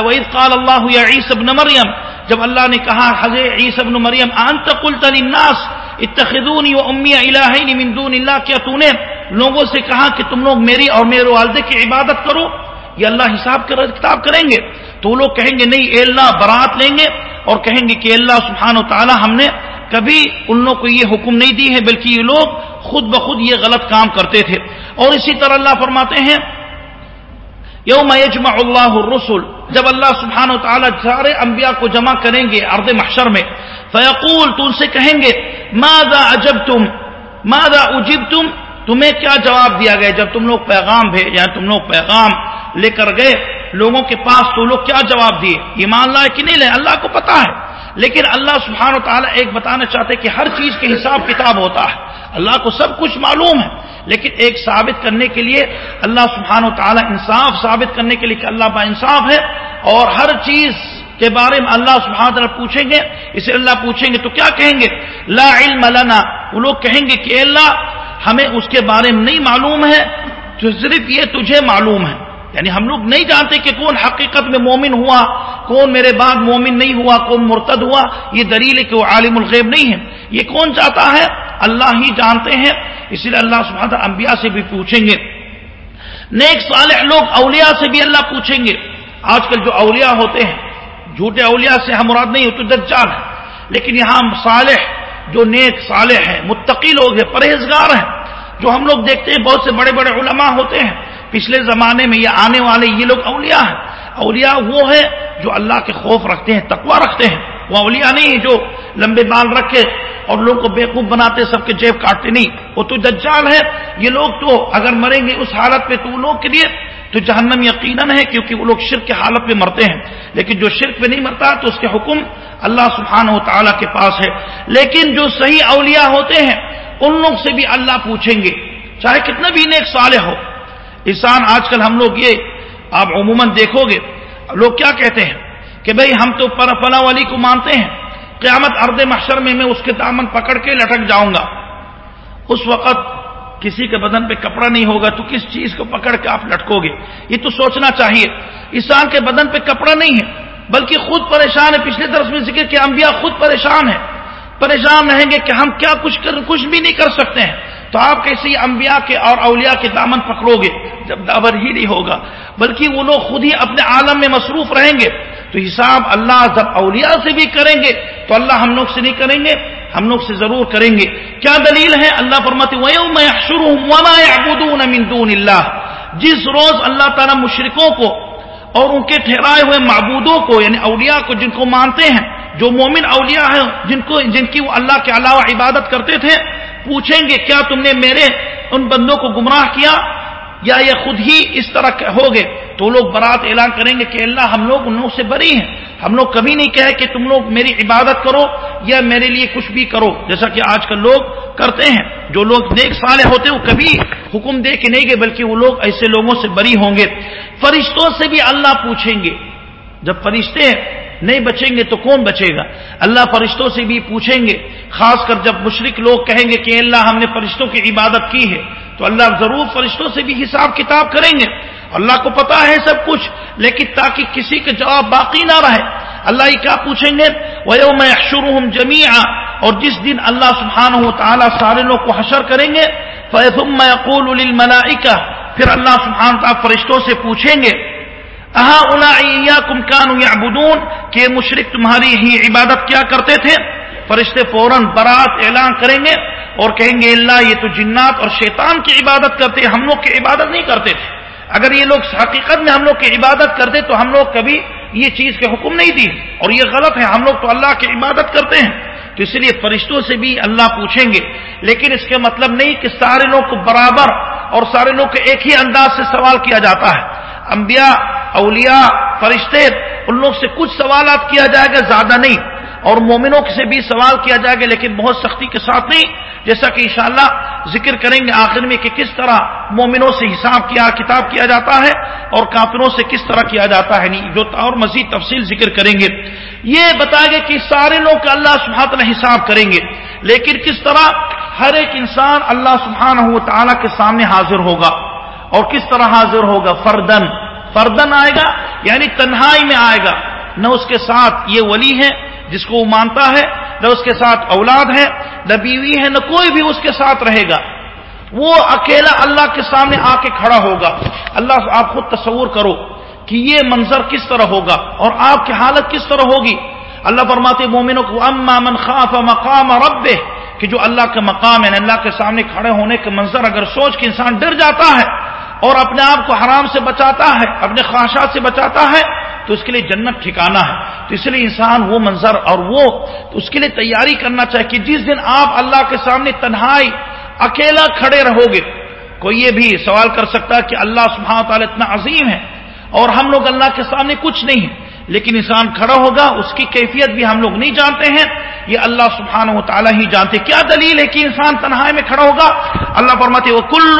وید قال اللہ یا عیسی ابن مریم جب اللہ نے کہا، حضرت عیسی ابن مریم انت قلت للناس اتخذونی و امی الہین من دون اللہ کیا تو نے لوگوں سے کہا کہ تم لوگ میری اور میرے والدے کی عبادت کرو، یہ اللہ حساب کر، کتاب کریں گے۔ تو وہ لوگ کہیں گے، نہیں، اے اللہ، برات لیں گے۔ اور کہیں گے کہ اللہ سبحانہ و تعالی ہم نے کبھی ان لوگوں کو یہ حکم نہیں دی ہے، بلکہ یہ لوگ خود بخود یہ غلط کام کرتے تھے۔ اور اسی طرح اللہ فرماتے ہیں، یوم یجمع اللہ الرسل، جب اللہ سبحانہ و تعالیٰ سارے انبیاء کو جمع کریں گے ارد محشر میں، فیقول، تو ان سے کہیں گے، ماذا عجب تم ماذا اجب تم تمہیں کیا جواب دیا گیا؟ جب تم لوگ پیغام بھیج یا تم لوگ پیغام لے کر گئے، لوگوں کے پاس تو لوگ کیا جواب دیے؟ ایمان لائے کہ نہیں لے اللہ کو پتا ہے۔ لیکن اللہ سبحانہ و تعالیٰ ایک بتانا چاہتے کہ ہر چیز کے حساب کتاب ہوتا ہے۔ اللہ کو سب کچھ معلوم ہے، لیکن ایک ثابت کرنے کے لیے اللہ سبحانہ و تعالیٰ انصاف ثابت کرنے کے لیے کہ اللہ با انصاف ہے اور ہر چیز کے بارے میں اللہ سبحانہ تعالیٰ پوچھیں گے۔ اسے اللہ پوچھیں گے تو کیا کہیں گے؟ لا علم لنا۔ وہ لوگ کہیں گے کہ اللہ، ہمیں اس کے بارے میں نہیں معلوم ہے تو صرف یہ تجھے معلوم ہے۔ یعنی ہم لوگ نہیں جانتے کہ کون حقیقت میں مومن ہوا، کون میرے بعد مومن نہیں ہوا، کون مرتد ہوا، یہ دلیل ہے کہ وہ عالم الغیب نہیں ہے۔ یہ کون چاہتا ہے؟ اللہ ہی جانتے ہیں، اس لیے اللہ سبحانہ انبیاء سے بھی پوچھیں گے۔ نیک صالح لوگ اولیاء سے بھی اللہ پوچھیں گے۔ آج کل جو اولیاء ہوتے ہیں، جھوٹے اولیاء سے ہم مراد نہیں ہوتے دجال ہے لیکن یہاں صالح، جو نیک صالح ہیں، متقی لوگ ہیں، پرہیزگار ہیں۔ جو ہم لوگ دیکھتے ہیں، بہت سے بڑے بڑے علماء ہوتے ہیں پچھلے زمانے میں یہ آنے والے یہ لوگ اولیاء ہیں۔ اولیاء وہ ہے جو اللہ کے خوف رکھتے ہیں تقوا رکھتے ہیں۔ وہ اولیاء نہیں جو لمبے بال رکھے اور لوگوں کو بیوقوف بناتے، سب کے جیب کاٹتے نہیں۔ وہ تو دجال ہے یہ لوگ تو اگر مریں گے اس حالت پہ تو لوگ کے لیے تو جہنم یقیناً ہے، کیونکہ وہ لوگ شرک کے حالت میں مرتے ہیں۔ لیکن جو شرک پہ نہیں مرتا تو اس کے حکم اللہ سبحانہ و تعالیٰ کے پاس ہے۔ لیکن جو صحیح اولیاء ہوتے ہیں، ان لوگ سے بھی اللہ پوچھیں گے، چاہے کتنا بھی نیک صالح ہو انسان آج کل ہم لوگ یہ آپ عموماً دیکھو گے، لوگ کیا کہتے ہیں؟ کہ بھئی ہم تو پر فلاں والی کو مانتے ہیں، قیامت ارد محشر میں میں اس کے دامن پکڑ کے لٹک جاؤں گا۔ اس وقت کسی کے بدن پہ کپڑا نہیں ہوگا، تو کس چیز کو پکڑ کے آپ لٹکو گے؟ یہ تو سوچنا چاہیے۔ انسان کے بدن پہ کپڑا نہیں ہے، بلکہ خود پریشان ہے۔ پچھلے درس میں ذکر کہ انبیاء خود پریشان ہے پریشان رہیں گے کہ ہم کیا کچھ کر کچھ بھی نہیں کر سکتے ہیں۔ تو آپ کیسے انبیاء کے اور اولیاء کے دامن پکڑو گے؟ جب دابر ہی نہیں ہوگا۔ بلکہ وہ لوگ خود ہی اپنے عالم میں مصروف رہیں گے۔ تو حساب اللہ جب اولیاء سے بھی کریں گے، تو اللہ ہم لوگ سے نہیں کریں گے، ہم لوگ سے ضرور کریں گے۔ کیا دلیل ہے؟ اللہ فرماتے اللہ جس روز اللہ تعالیٰ مشرقوں کو اور ان کے ٹھہرائے ہوئے معبودوں کو یعنی اولیاء کو جن کو مانتے ہیں، جو مومن اولیاء ہیں، جن کو، جن کی وہ اللہ کے علاوہ عبادت کرتے تھے پوچھیں گے کیا تم نے میرے ان بندوں کو گمراہ کیا؟ یا یہ خود ہی اس طرح ہو گئے؟ تو لوگ برات اعلان کریں گے کہ اللہ ہم لوگ ان لوگوں سے بری ہیں۔ ہم لوگ کبھی نہیں کہے کہ تم لوگ میری عبادت کرو یا میرے لیے کچھ بھی کرو۔ جیسا کہ آج کل لوگ کرتے ہیں۔ جو لوگ نیک سالے ہوتے وہ کبھی حکم دے کے نہیں گئے، بلکہ وہ لوگ ایسے لوگوں سے بری ہوں گے۔ فرشتوں سے بھی اللہ پوچھیں گے۔ جب فرشتے نہیں بچیں گے تو کون بچے گا؟ اللہ فرشتوں سے بھی پوچھیں گے۔ خاص کر جب مشرق لوگ کہیں گے کہ اللہ ہم نے فرشتوں کی عبادت کی ہے، تو اللہ ضرور فرشتوں سے بھی حساب کتاب کریں گے۔ اللہ کو پتا ہے سب کچھ، لیکن تاکہ کسی کے جواب باقی نہ رہے، اللہ یہ کیا پوچھیں گے؟ وہ میں شروع اور جس دن اللہ سبحانہ و تعالیٰ سارے لوگ کو حشر کریں گے فیضم میں اقول پھر اللہ سبحانہ تعالیٰ فرشتوں سے پوچھیں گے کم کان یا کہ مشرق تمہاری ہی عبادت کیا کرتے تھے؟ فرشتے فوراً برات اعلان کریں گے اور کہیں گے، اللہ، یہ تو جنات اور شیطان کی عبادت کرتے، ہم لوگ کی عبادت نہیں کرتے تھے۔ اگر یہ لوگ حقیقت میں ہم لوگ کی عبادت کرتے تو ہم لوگ کبھی یہ چیز کے حکم نہیں دی۔ اور یہ غلط ہے، ہم لوگ تو اللہ کی عبادت کرتے ہیں۔ تو اس لیے فرشتوں سے بھی اللہ پوچھیں گے۔ لیکن اس کا مطلب نہیں کہ سارے لوگ کو برابر اور سارے لوگ کو ایک ہی انداز سے سوال کیا جاتا ہے۔ انبیاء، اولیاء، فرشتے، ان لوگ سے کچھ سوالات کیا جائے گا، زیادہ نہیں۔ اور مومنوں سے بھی سوال کیا جائے گا، لیکن بہت سختی کے ساتھ نہیں۔ جیسا کہ انشاءاللہ ذکر کریں گے آخر میں کہ کس طرح مومنوں سے حساب کیا، کتاب کیا جاتا ہے اور کافروں سے کس طرح کیا جاتا ہے۔ نہیں جو اور مزید تفصیل ذکر کریں گے۔ یہ بتائیں گے کہ سارے لوگ کا اللہ سبحانہ حساب کریں گے۔ لیکن کس طرح ہر ایک انسان اللہ سبحانہ و تعالیٰ کے سامنے حاضر ہوگا اور کس طرح حاضر ہوگا؟ فردن۔ فردن آئے گا یعنی تنہائی میں آئے گا۔ نہ اس کے ساتھ یہ ولی ہے جس کو وہ مانتا ہے، نہ اس کے ساتھ اولاد ہے، نہ بیوی ہے، نہ کوئی بھی اس کے ساتھ رہے گا۔ وہ اکیلا اللہ کے سامنے آ کے کھڑا ہوگا۔ اللہ، آپ خود تصور کرو کہ یہ منظر کس طرح ہوگا اور آپ کی حالت کس طرح ہوگی۔ اللہ فرماتے مومنوں کو، اما من خاف مقام رب کہ جو اللہ کا مقام ہے یعنی اللہ کے سامنے کھڑے ہونے کے منظر، اگر سوچ کے انسان ڈر جاتا ہے اور اپنے آپ کو حرام سے بچاتا ہے، اپنے خواہشات سے بچاتا ہے، تو اس کے لیے جنت ٹھکانا ہے۔ تو اس لیے انسان وہ منظر اور وہ تو اس کے لیے تیاری کرنا چاہیے کہ جس دن آپ اللہ کے سامنے تنہائی، اکیلا کھڑے رہو گے، کوئی یہ بھی سوال کر سکتا ہے کہ اللہ سبحانہ تعالیٰ اتنا عظیم ہے اور ہم لوگ اللہ کے سامنے کچھ نہیں ہیں۔ لیکن انسان کھڑا ہوگا، اس کی کیفیت بھی ہم لوگ نہیں جانتے ہیں۔ یہ اللہ سبحانہ و تعالیٰ ہی جانتے کیا دلیل ہے کہ انسان تنہائی میں کھڑا ہوگا؟ اللہ فرماتے وہ کل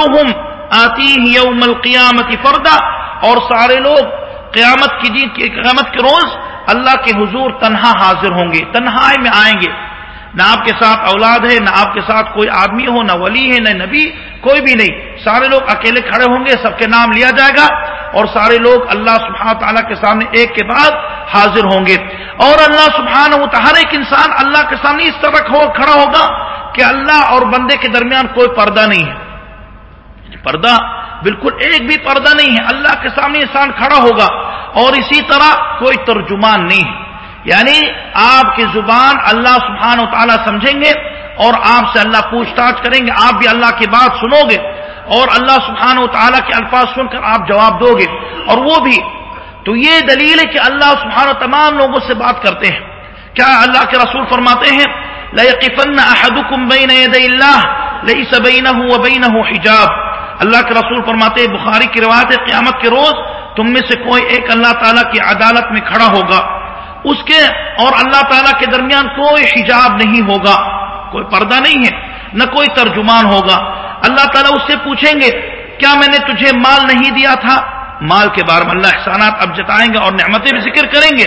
آتی یوم القیامت فردا اور سارے لوگ قیامت کی جیت قیامت کے روز اللہ کے حضور تنہا حاضر ہوں گے، تنہائی میں آئیں گے۔ نہ آپ کے ساتھ اولاد ہے، نہ آپ کے ساتھ کوئی آدمی ہو، نہ ولی ہے، نہ نبی، کوئی بھی نہیں۔ سارے لوگ اکیلے کھڑے ہوں گے، سب کے نام لیا جائے گا اور سارے لوگ اللہ سبحانہ تعالیٰ کے سامنے ایک کے بعد حاضر ہوں گے۔ اور اللہ سبحانہ ہر ایک انسان اللہ کے سامنے اس طرح کھڑا ہوگا کہ اللہ اور بندے کے درمیان کوئی پردہ نہیں ہے۔ پردہ بالکل ایک بھی پردہ نہیں ہے۔ اللہ کے سامنے انسان کھڑا ہوگا اور اسی طرح کوئی ترجمان نہیں ہے۔ یعنی آپ کی زبان اللہ سبحانہ و تعالیٰ سمجھیں گے اور آپ سے اللہ پوچھ تاچھ کریں گے۔ آپ بھی اللہ کی بات سنو گے اور اللہ سبحانہ و تعالیٰ کے الفاظ سن کر آپ جواب دو گے۔ اور وہ بھی۔ تو یہ دلیل ہے کہ اللہ سبحانہ تمام لوگوں سے بات کرتے ہیں۔ کیا اللہ کے رسول فرماتے ہیں؟ حجاب۔ اللہ کے رسول فرماتے بخاری کی روایت قیامت کے روز تم میں سے کوئی ایک اللہ تعالیٰ کی عدالت میں کھڑا ہوگا۔ اس کے اور اللہ تعالیٰ کے درمیان کوئی حجاب نہیں ہوگا۔ کوئی پردہ نہیں ہے، نہ کوئی ترجمان ہوگا۔ اللہ تعالیٰ اس سے پوچھیں گے، کیا میں نے تجھے مال نہیں دیا تھا؟ مال کے بارے میں اللہ احسانات اب جتائیں گے اور نعمتیں بھی ذکر کریں گے۔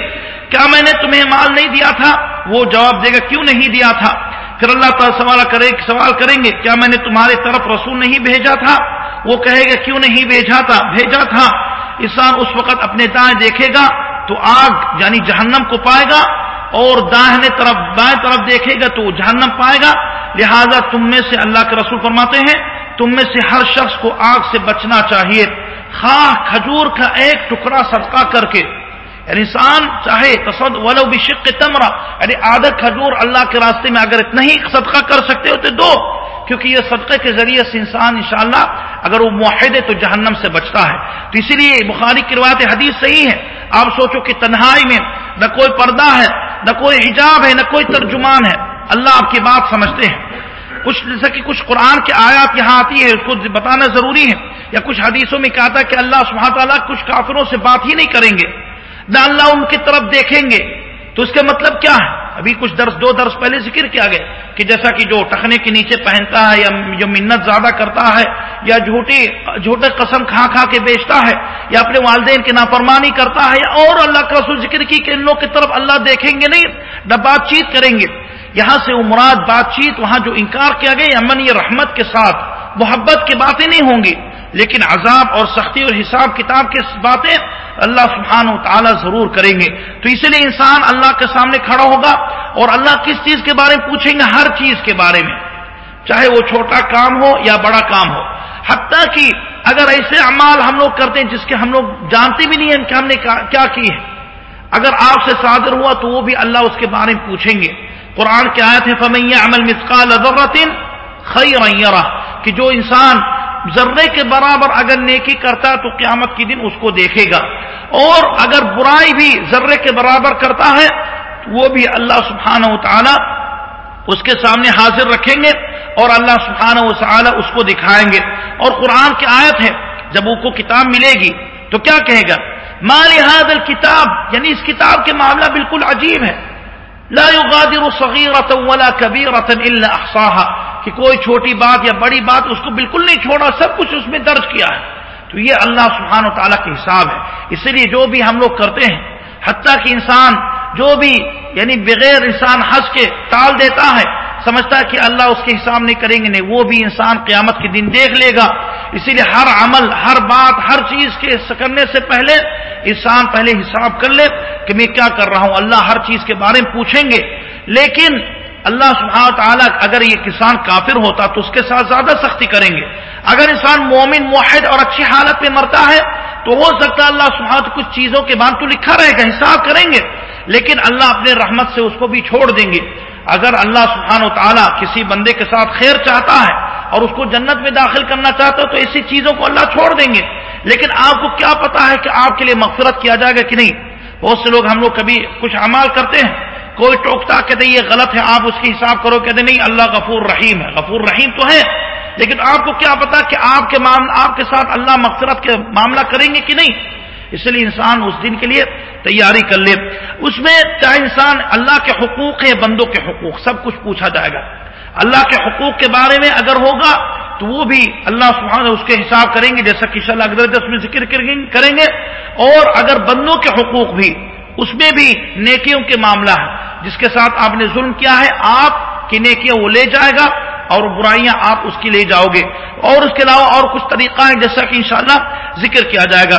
کیا میں نے تمہیں مال نہیں دیا تھا؟ وہ جواب دے گا، کیوں نہیں دیا تھا؟ پھر اللہ تعالیٰ سوال کرے، سوال کریں گے، کیا میں نے تمہارے طرف رسول نہیں بھیجا تھا؟ وہ کہے گا، کیوں نہیں بھیجا تھا؟ بھیجا تھا۔ انسان اس وقت اپنے دائیں دیکھے گا تو آگ یعنی جہنم کو پائے گا اور داہنے طرف بائیں طرف دیکھے گا تو جہنم پائے گا۔ لہذا تم میں سے اللہ کے رسول فرماتے ہیں، تم میں سے ہر شخص کو آگ سے بچنا چاہیے۔ خواہ کھجور کا ایک ٹکڑا صدقہ کر کے یعنی انسان چاہے تصد ولو بھی شک تمرا یعنی آدھا کھجور اللہ کے راستے میں اگر اتنا ہی صدقہ کر سکتے ہو تو دو، کیونکہ یہ صدقے کے ذریعے سے انسان انشاءاللہ اگر وہ معاہدے تو جہنم سے بچتا ہے۔ تو اسی لیے بخاری کی روایت حدیث صحیح ہے۔ آپ سوچو کہ تنہائی میں نہ کوئی پردہ ہے، نہ کوئی حجاب ہے، نہ کوئی ترجمان ہے۔ اللہ آپ کی بات سمجھتے ہیں۔ کچھ جیسا کہ کچھ قرآن کی آیات یہاں آتی ہے اس کو بتانا ضروری ہے۔ یا کچھ حدیثوں میں کہا تھا کہ اللہ سبحانہ تعالیٰ کچھ کافروں سے بات ہی نہیں کریں گے۔ نہ اللہ ان کی طرف دیکھیں گے تو اس کا مطلب کیا ہے؟ ابھی کچھ درس دو درس پہلے ذکر کیا گیا کہ جیسا کہ جو ٹخنے کے نیچے پہنتا ہے یا جو منت زیادہ کرتا ہے یا جھوٹی جھوٹے قسم کھا کھا کے بیچتا ہے یا اپنے والدین کی نافرمانی کرتا ہے یا اور اللہ کا رسول ذکر کی کہ ان لوگ کی طرف اللہ دیکھیں گے نہیں، نہ بات چیت کریں گے۔ یہاں سے وہ مراد بات چیت وہاں جو انکار کیا گیا امن یہ رحمت کے ساتھ، محبت کی باتیں نہیں ہوں گی۔ لیکن عذاب اور سختی اور حساب کتاب کی باتیں اللہ سبحانہ و تعالیٰ ضرور کریں گے۔ تو اسی لیے انسان اللہ کے سامنے کھڑا ہوگا اور اللہ کس چیز کے بارے میں پوچھیں گے؟ ہر چیز کے بارے میں۔ چاہے وہ چھوٹا کام ہو یا بڑا کام ہو۔ حتیٰ کہ اگر ایسے اعمال ہم لوگ کرتے ہیں جس کے ہم لوگ جانتے بھی نہیں ہیں کہ ہم نے کیا کی ہے۔ اگر آپ سے صادر ہوا تو وہ بھی اللہ اس کے بارے میں پوچھیں گے۔ قرآن کی آیت ہے فمیہ عمل مسقال خیر کہ جو انسان ذرے کے برابر اگر نیکی کرتا تو قیامت کے دن اس کو دیکھے گا۔ اور اگر برائی بھی ذرے کے برابر کرتا ہے تو وہ بھی اللہ سبحانہ و تعالی اس کے سامنے حاضر رکھیں گے اور اللہ سبحانہ و تعالی اس کو دکھائیں گے۔ اور قرآن کی آیت ہے، جب وہ کو کتاب ملے گی تو کیا کہے گا؟ مال حاد الکتاب یعنی اس کتاب کے معاملہ بالکل عجیب ہے۔ لا يغادر صغيرة ولا كبيرة إلا أحصاها۔ کہ کوئی چھوٹی بات یا بڑی بات اس کو بالکل نہیں چھوڑا، سب کچھ اس میں درج کیا ہے۔ تو یہ اللہ سبحانہ و تعالیٰ کے حساب ہے۔ اسی لیے جو بھی ہم لوگ کرتے ہیں، حتیٰ کہ انسان جو بھی یعنی بغیر انسان ہنس کے ٹال دیتا ہے، سمجھتا ہے کہ اللہ اس کے حساب نہیں کریں گے، نہیں، وہ بھی انسان قیامت کے دن دیکھ لے گا۔ اسی لیے ہر عمل، ہر بات، ہر چیز کے کرنے سے پہلے انسان پہلے حساب کر لے کہ میں کیا کر رہا ہوں۔ اللہ ہر چیز کے بارے میں پوچھیں گے۔ لیکن اللہ سبحانہ تعالیٰ اگر یہ کسان کافر ہوتا تو اس کے ساتھ زیادہ سختی کریں گے۔ اگر انسان مومن معاہد اور اچھی حالت میں مرتا ہے تو ہو سکتا ہے اللہ سبحانہ کچھ چیزوں کے بعد تو لکھا رہے گا، حساب کریں گے۔ لیکن اللہ اپنے رحمت سے اس کو بھی چھوڑ دیں گے۔ اگر اللہ سبحانہ و تعالیٰ کسی بندے کے ساتھ خیر چاہتا ہے اور اس کو جنت میں داخل کرنا چاہتا ہے تو ایسی چیزوں کو اللہ چھوڑ دیں گے۔ لیکن آپ کو کیا پتا ہے کہ آپ کے لیے مغفرت کیا جائے گا کہ نہیں؟ بہت سے لوگ ہم لوگ کبھی کچھ امال کرتے ہیں کوئی ٹوکتا کہتے یہ غلط ہے، آپ اس کی حساب کرو کہتے نہیں، اللہ غفور رحیم ہے۔ غفور رحیم تو ہے، لیکن آپ کو کیا پتا کہ آپ کے آپ کے ساتھ اللہ مغفرت کے معاملہ کریں گے کہ نہیں؟ اس لیے انسان اس دن کے لیے تیاری کر لے۔ اس میں چاہے انسان اللہ کے حقوق ہے بندوں کے حقوق، سب کچھ پوچھا جائے گا۔ اللہ کے حقوق کے بارے میں اگر ہوگا تو وہ بھی اللہ سبحانہ اس کے حساب کریں گے، جیسا کہ اس میں ذکر کریں گے۔ اور اگر بندوں کے حقوق بھی اس میں بھی نیکیوں کے معاملہ ہے۔ جس کے ساتھ آپ نے ظلم کیا ہے، آپ کی نیکیاں وہ لے جائے گا اور برائیاں آپ اس کی لے جاؤ گے۔ اور اس کے علاوہ اور کچھ طریقہ ہے جیسا کہ انشاءاللہ ذکر کیا جائے گا۔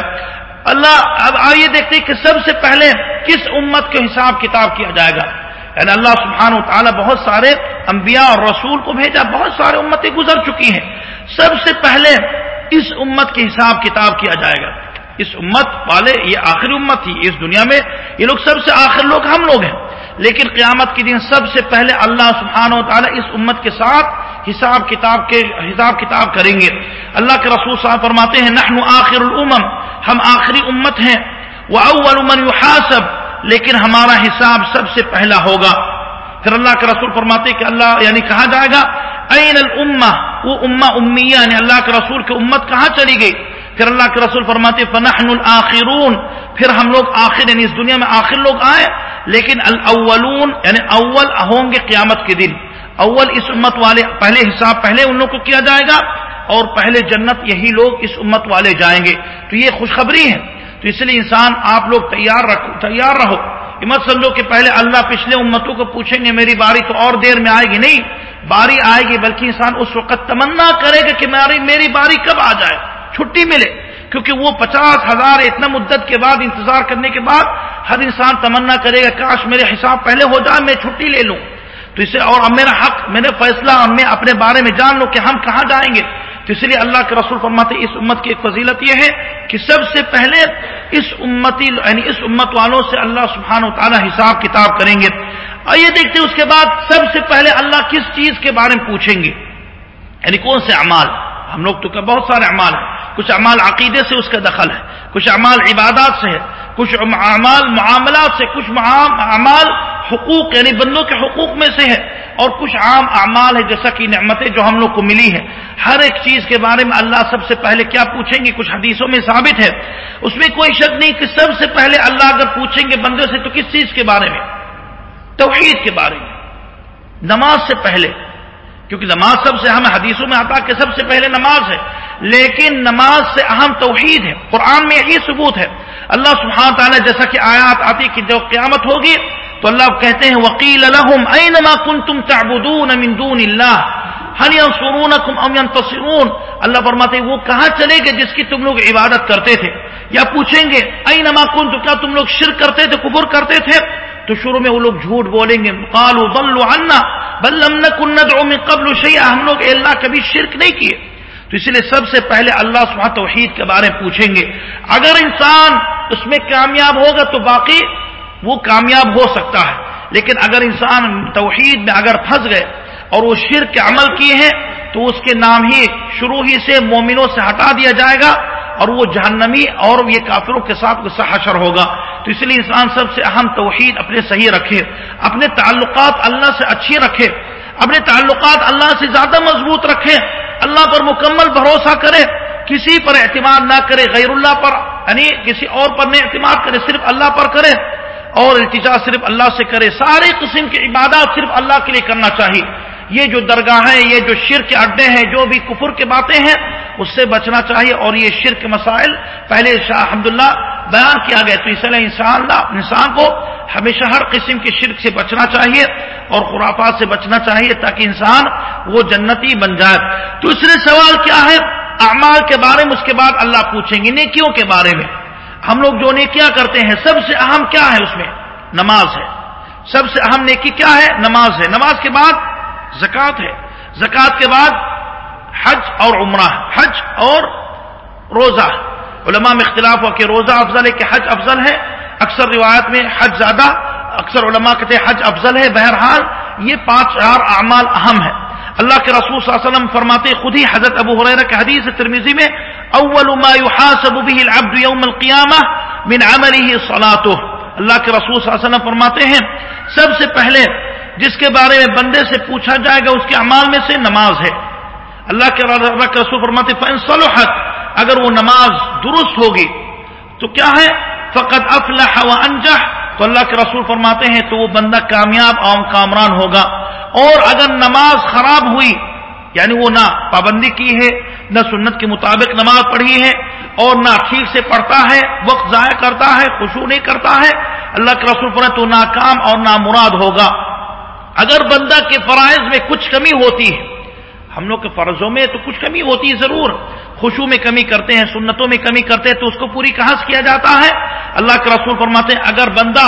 اللہ، اب آئیے دیکھتے کہ سب سے پہلے کس امت کے حساب کتاب کیا جائے گا۔ یعنی اللہ سبحانہ و تعالیٰ بہت سارے انبیاء اور رسول کو بھیجا، بہت سارے امتیں گزر چکی ہیں۔ سب سے پہلے اس امت کے حساب کتاب کیا جائے گا۔ اس امت والے، یہ آخری امت تھی اس دنیا میں، یہ لوگ سب سے آخر لوگ ہم لوگ ہیں۔ لیکن قیامت کے دن سب سے پہلے اللہ سبحانہ و تعالیٰ اس امت کے ساتھ حساب کتاب کے حساب کتاب کریں گے۔ اللہ کے رسول صاحب فرماتے ہیں، نحن آخر الامم، ہم آخری امت ہیں۔ وہ اول من یحاسب لیکن ہمارا حساب سب سے پہلا ہوگا۔ پھر اللہ کے رسول فرماتے کہ اللہ یعنی کہا جائے گا این الامہ وہ اما امیہ یعنی اللہ کے رسول کی امت کہاں چلی گئی؟ پھر اللہ کے رسول فرماتے فنحن الاخرون پھر ہم لوگ آخر یعنی اس دنیا میں آخر لوگ آئے، لیکن الاولون یعنی اول ہوں گے قیامت کے دن۔ اول اس امت والے، پہلے حساب، پہلے ان لوگ کو کیا جائے گا؟ اور پہلے جنت یہی لوگ اس امت والے جائیں گے۔ تو یہ خوشخبری ہے۔ تو اس لیے انسان، آپ لوگ تیار رکھو، تیار رہو۔ مت سمجھو کہ پہلے اللہ پچھلے امتوں کو پوچھیں گے، میری باری تو اور دیر میں آئے گی نہیں۔ باری آئے گی، بلکہ انسان اس وقت تمنا کرے گا کہ میری میری باری کب آ جائے۔ چھٹی ملے، کیونکہ وہ پچاس ہزار اتنا مدت کے بعد انتظار کرنے کے بعد ہر انسان تمنا کرے گا، کاش میرے حساب پہلے ہو جائے، میں چھٹی لے لوں۔ تو اسے، اور اب میرا حق، میں نے فیصلہ میں اپنے بارے میں جان لوں کہ ہم کہاں جائیں گے۔ تو اس لیے اللہ کے رسول فرماتے اس امت کی ایک فضیلت یہ ہے کہ سب سے پہلے اس امتی یعنی اس امت والوں سے اللہ سبحانہ و تعالیٰ حساب کتاب کریں گے۔ آئیے دیکھتے اس کے بعد سب سے پہلے اللہ کس چیز کے بارے میں پوچھیں گے؟ یعنی کون سے اعمال؟ ہم لوگ تو بہت سارے اعمال ہیں۔ کچھ اعمال عقیدے سے اس کا دخل ہے، کچھ اعمال عبادات سے ہے، کچھ اعمال معاملات سے، کچھ اعمال حقوق یعنی بندوں کے حقوق میں سے ہے۔ اور کچھ عام اعمال ہے جیسا کہ نعمتیں جو ہم لوگ کو ملی ہے ہر ایک چیز کے بارے میں اللہ سب سے پہلے کیا پوچھیں گے؟ کچھ حدیثوں میں ثابت ہے۔ اس میں کوئی شک نہیں کہ سب سے پہلے اللہ اگر پوچھیں گے بندے سے تو کس چیز کے بارے میں؟ توحید کے بارے میں۔ نماز سے پہلے۔ کیونکہ نماز سب سے اہم حدیثوں میں آتا کہ سب سے پہلے نماز ہے، لیکن نماز سے اہم توحید ہے، قرآن میں یہی ثبوت ہے۔ اللہ سبحانہ تعالیٰ جیسا کہ آیات آتی کہ جو قیامت ہوگی، تو اللہ کہتے ہیں وکیل الحم اینما کنتم تعبدون اللہ ہن ينصرونكم ام ينتصرون؟ اللہ فرماتے ہیں، وہ کہاں چلے گئے جس کی تم لوگ عبادت کرتے تھے؟ یا پوچھیں گے اینما کنتم کیا تم لوگ شرک کرتے تھے، کفر کرتے تھے؟ تو شروع میں وہ لوگ جھوٹ بولیں گے۔ قالوا ضلوا عنا، بل لم نكن ندعو من قبل شيئا، ہم لوگ اللہ کبھی شرک نہیں کیے۔ تو اس لیے سب سے پہلے اللہ سبحانہ توحید کے بارے میں پوچھیں گے۔ اگر انسان اس میں کامیاب ہوگا تو باقی وہ کامیاب ہو سکتا ہے۔ لیکن اگر انسان توحید میں اگر پھنس گئے اور وہ شرک کے عمل کیے ہیں، تو اس کے نام ہی شروع ہی سے مومنوں سے ہٹا دیا جائے گا۔ اور وہ جہنمی اور یہ کافروں کے ساتھ حشر ہوگا۔ تو اس لیے انسان سب سے اہم توحید اپنے صحیح رکھے، اپنے تعلقات اللہ سے اچھی رکھے، اپنے تعلقات اللہ سے زیادہ مضبوط رکھے، اللہ پر مکمل بھروسہ کرے۔ کسی پر اعتماد نہ کرے، غیر اللہ پر یعنی کسی اور پر نہیں اعتماد کرے، صرف اللہ پر کرے۔ اور التجا صرف اللہ سے کرے۔ سارے قسم کی عبادات صرف اللہ کے لیے کرنا چاہیے۔ یہ جو درگاہیں یہ جو شرک کے اڈے ہیں، جو بھی کفر کے باتیں ہیں، اس سے بچنا چاہیے اور یہ شرک کے مسائل پہلے شاہ الحمد بیان کیا گیا تو اس لیے انسان انسان کو ہمیشہ ہر قسم کے شرک سے بچنا چاہیے اور خرافات سے بچنا چاہیے تاکہ انسان وہ جنتی بن جائے۔ دوسرے سوال کیا ہے؟ اعمال کے بارے میں، اس کے بعد اللہ پوچھیں گے نیکیوں کے بارے میں۔ ہم لوگ جو نیکیاں کرتے ہیں، سب سے اہم کیا ہے اس میں؟ نماز ہے۔ سب سے اہم نیکی کیا ہے؟ نماز ہے۔ نماز کے بعد زکوٰۃ ہے۔ زکوٰۃ کے بعد حج اور عمرہ حج اور روزہ علماء میں اختلاف ہوا کہ روزہ افضل ہے کہ حج افضل ہے۔ اکثر روایت میں حج زیادہ، اکثر علماء کہتے ہیں حج افضل ہے۔ بہرحال یہ پانچ چار اعمال اہم ہے اللہ کے رسول صلی اللہ علیہ وسلم فرماتے خود ہی حضرت ابو حریر کے حدیث ترمیزی میں، اول ما يحاسب به العبد يوم القيامه من عمله صلاته۔ اللہ کے رسول صلی اللہ علیہ وسلم فرماتے ہیں، سب سے پہلے جس کے بارے میں بندے سے پوچھا جائے گا، اس کے اعمال میں سے نماز ہے۔ اللہ کے رسول فرماتے فان صلحت، اگر وہ نماز درست ہوگی، تو کیا ہے؟ فقط افلح وانجح تو اللہ کے رسول فرماتے ہیں تو وہ بندہ کامیاب اور کامران ہوگا۔ اور اگر نماز خراب ہوئی یعنی وہ نہ پابندی کی ہے، نہ سنت کے مطابق نماز پڑھی ہے، اور نہ ٹھیک سے پڑھتا ہے، وقت ضائع کرتا ہے خوشو نہیں کرتا ہے، اللہ کے رسول پر تو ناکام اور نامراد ہوگا۔ اگر بندہ کے فرائض میں کچھ کمی ہوتی ہے، ہم لوگ کے فرضوں میں تو کچھ کمی ہوتی ہے ضرور۔ خوشو میں کمی کرتے ہیں، سنتوں میں کمی کرتے ہیں، تو اس کو پوری کہاں سے کیا جاتا ہے؟ اللہ کے رسول فرماتے ہیں، اگر بندہ،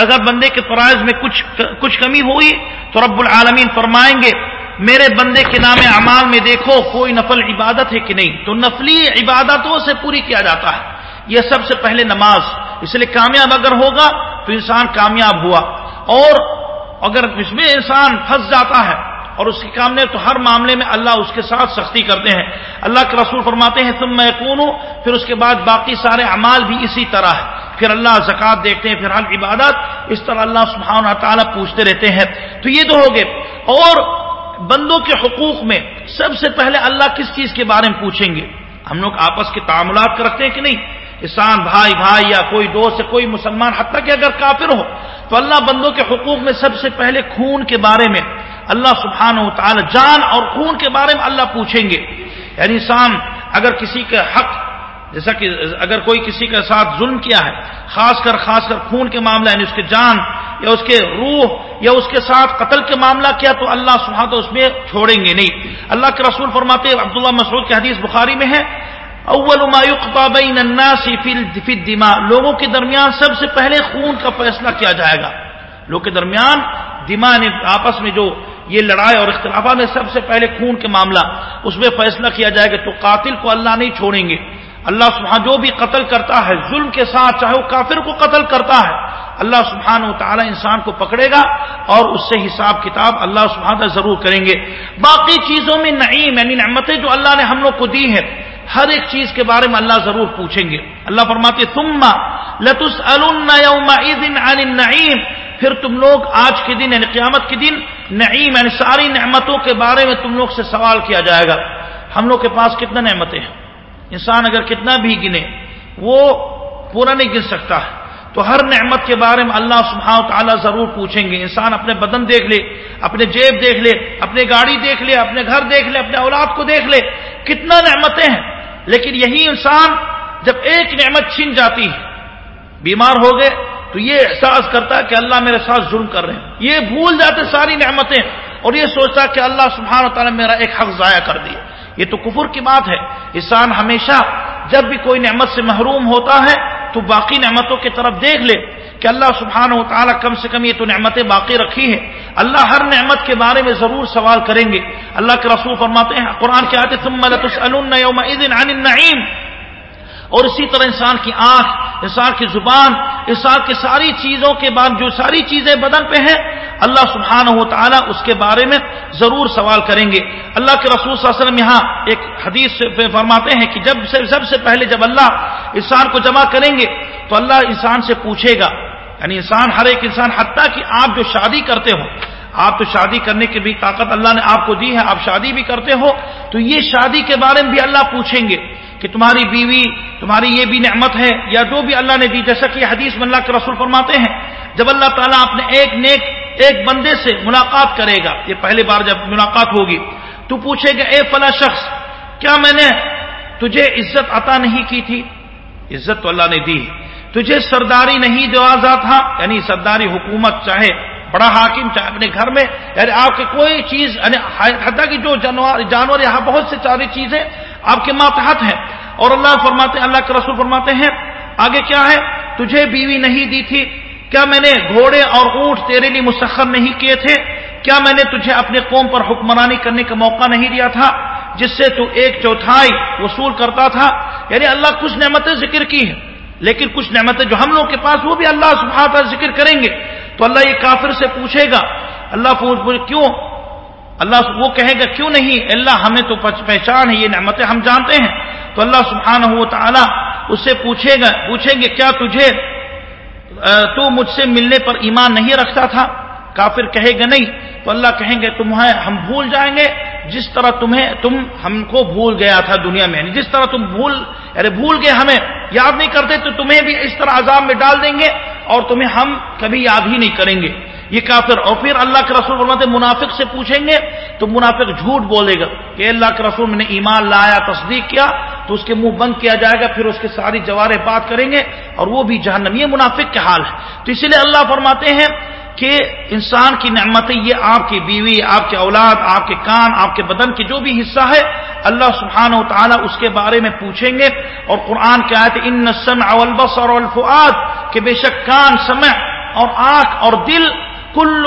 اگر بندے کے فرائض میں کچھ کچھ کمی ہوئی، تو رب العالمین فرمائیں گے، میرے بندے کے نام اعمال میں دیکھو، کوئی نفل عبادت ہے کہ نہیں؟ تو نفلی عبادتوں سے پوری کیا جاتا ہے۔ یہ سب سے پہلے نماز۔ اس لیے کامیاب اگر ہوگا، تو انسان کامیاب ہوا۔ اور اگر اس میں انسان پھنس جاتا ہے اور اس کے کام نے تو ہر معاملے میں اللہ اس کے ساتھ سختی کرتے ہیں۔ اللہ کے رسول فرماتے ہیں تم میں کون ہوں پھر اس کے بعد باقی سارے اعمال بھی اسی طرح ہے پھر اللہ زکات دیکھتے ہیں، پھر ہر عبادت اس طرح اللہ سبحانہ تعالیٰ پوچھتے رہتے ہیں۔ تو یہ تو ہو گئے۔ اور بندوں کے حقوق میں سب سے پہلے اللہ کس چیز کے بارے میں پوچھیں گے؟ ہم لوگ آپس کے تعاملات کرتے ہیں کہ نہیں؟ کسان بھائی بھائی یا کوئی دوست کوئی مسلمان، حتیٰ کہ اگر کافر ہو، تو اللہ بندوں کے حقوق میں سب سے پہلے خون کے بارے میں اللہ سبحانہ و تعالی جان اور خون کے بارے میں اللہ پوچھیں گے۔ یعنی انسان اگر کسی کا حق، جیسا کہ اگر کوئی کسی کے ساتھ ظلم کیا ہے، خاص کر خاص کر خون کے معاملہ یعنی اس کے جان یا اس کے روح یا اس کے ساتھ قتل کے معاملہ کیا، تو اللہ سبحانہ اس میں چھوڑیں گے نہیں۔ اللہ کے رسول فرماتے عبداللہ مسعود کے حدیث بخاری میں ہے اول ما يقضى بين الناس في الدماء. لوگوں کے درمیان سب سے پہلے خون کا فیصلہ کیا جائے گا. لوگوں کے درمیان دماغ یعنی آپس میں جو یہ لڑائی اور اختلافات میں سب سے پہلے خون کے معاملہ، اس میں فیصلہ کیا جائے گا تو قاتل کو اللہ نہیں چھوڑیں گے. اللہ سبحانہ جو بھی قتل کرتا ہے، ظلم کے ساتھ چاہے وہ کافر کو قتل کرتا ہے، اللہ سبحانہ و تعالی انسان کو پکڑے گا اور اس سے حساب کتاب اللہ سبحانہ ضرور کریں گے. باقی چیزوں میں نعیم یعنی نعمتیں جو اللہ نے ہم لوگ کو دی ہے ہر ایک چیز کے بارے میں اللہ ضرور پوچھیں گے۔ اللہ فرماتے تم لتس عن النعیم۔ پھر تم لوگ آج کے دن یعنی قیامت کے دن، نعیم یعنی ساری نعمتوں کے بارے میں تم لوگ سے سوال کیا جائے گا۔ ہم لوگ کے پاس کتنا نعمتیں ہیں؟ انسان اگر کتنا بھی گنے، وہ پورا نہیں گن سکتا۔ ہے تو ہر نعمت کے بارے میں اللہ سبحانہ تعالیٰ ضرور پوچھیں گے۔ انسان اپنے بدن دیکھ لے، اپنے جیب دیکھ لے، اپنے گاڑی دیکھ لے، اپنے گھر دیکھ لے، اپنے اولاد کو دیکھ لے۔ کتنا نعمتیں ہیں؟ لیکن یہی انسان جب ایک نعمت چھن جاتی ہے، بیمار ہو گئے، تو یہ احساس کرتا ہے کہ اللہ میرے ساتھ ظلم کر رہے ہیں۔ یہ بھول جاتے ساری نعمتیں اور یہ سوچتا کہ اللہ سبحانہ تعالیٰ میرا ایک حق ضائع کر دیا۔ یہ تو کفر کی بات ہے۔ انسان ہمیشہ جب بھی کوئی نعمت سے محروم ہوتا ہے، تو باقی نعمتوں کی طرف دیکھ لے۔ کہ اللہ سبحانہ و تعالیٰ کم سے کم یہ تو نعمتیں باقی رکھی ہیں۔ اللہ ہر نعمت کے بارے میں ضرور سوال کریں گے۔ اللہ کے رسول فرماتے ہیں، قرآن کے آتے تم عن النعیم اور اسی طرح انسان کی آنکھ، انسان کی زبان، انسان کی ساری چیزوں کے بعد جو ساری چیزیں بدن پہ ہیں، اللہ سبحانہ و تعالیٰ اس کے بارے میں ضرور سوال کریں گے۔ اللہ کے رسول صلی اللہ علیہ وسلم یہاں ایک حدیث فرماتے ہیں کہ جب سے سب سے پہلے جب اللہ انسان کو جمع کریں گے، تو اللہ انسان سے پوچھے گا۔ یعنی انسان، ہر ایک انسان، حتیٰ کہ آپ جو شادی کرتے ہو آپ تو شادی کرنے کی بھی طاقت اللہ نے آپ کو دی ہے، آپ شادی بھی کرتے ہو تو یہ شادی کے بارے میں بھی اللہ پوچھیں گے کہ تمہاری بیوی، تمہاری یہ بھی نعمت ہے یا جو بھی اللہ نے دی، جیسا کہ حدیث میں اللہ کے رسول فرماتے ہیں، جب اللہ تعالیٰ اپنے ایک نیک، ایک بندے سے ملاقات کرے گا، یہ پہلی بار جب ملاقات ہوگی، تو پوچھے گا، اے فلا شخص، کیا میں نے تجھے عزت عطا نہیں کی تھی؟ عزت تو اللہ نے دی۔ تجھے سرداری نہیں دوازا تھا ہاں؟ یعنی سرداری حکومت چاہے، بڑا حاکم چاہے اپنے گھر میں یعنی آپ کی کوئی چیز یعنی حتیٰ کی جو جانور یہاں بہت سے ساری چیزیں آپ کے ماتحت ہیں۔ اور اللہ فرماتے اللہ کے رسول فرماتے ہیں، آگے کیا ہے؟ تجھے بیوی نہیں دی تھی، کیا میں نے گھوڑے اور اونٹ تیرے لیے مسخر نہیں کیے تھے؟ کیا میں نے تجھے اپنے قوم پر حکمرانی کرنے کا موقع نہیں دیا تھا، جس سے تو ایک چوتھائی وصول کرتا تھا؟ یعنی اللہ کچھ نعمتیں ذکر کی ہیں۔ لیکن کچھ نعمتیں جو ہم لوگ کے پاس وہ بھی اللہ سبحانہ ذکر کریں گے تو اللہ یہ کافر سے پوچھے گا، اللہ پوچھ پوچھ کیوں؟ اللہ وہ کہے گا، کیوں نہیں؟ اللہ ہمیں تو پہچان ہے، یہ نعمتیں ہم جانتے ہیں۔ تو اللہ سبحانہ ہو تعالیٰ اس سے پوچھے گا، پوچھیں گے، کیا تجھے تو مجھ سے ملنے پر ایمان نہیں رکھتا تھا؟ کافر کہے گا، نہیں۔ تو اللہ کہیں گے تمہیں ہم بھول جائیں گے۔ جس طرح تمہیں، تم، ہم کو بھول گیا تھا دنیا میں۔ یعنی جس طرح تم بھول ارے بھول گئے ہمیں، یاد نہیں کرتے، تو تمہیں بھی اس طرح عذاب میں ڈال دیں گے اور تمہیں ہم کبھی یاد ہی نہیں کریں گے۔ یہ کافر، اور پھر اللہ کے رسول فرماتے منافق سے پوچھیں گے، تو منافق جھوٹ بولے گا کہ اللہ کے رسول میں نے ایمان لایا، تصدیق کیا، تو اس کے منہ بند کیا جائے گا، پھر اس کے ساری جوارے بات کریں گے اور وہ بھی جہنم۔ یہ منافق کے حال ہے تو اسی لیے اللہ فرماتے ہیں کہ انسان کی نعمتیں یہ آپ کی بیوی، آپ کے اولاد، آپ کے کان، آپ کے بدن کے جو بھی حصہ ہے، اللہ سبحانہ و تعالیٰ اس کے بارے میں پوچھیں گے۔ اور قرآن کے آئے ان نسم اولبس اور الفعاد کہ بے شک کان، سمع اور آنکھ اور دل، کل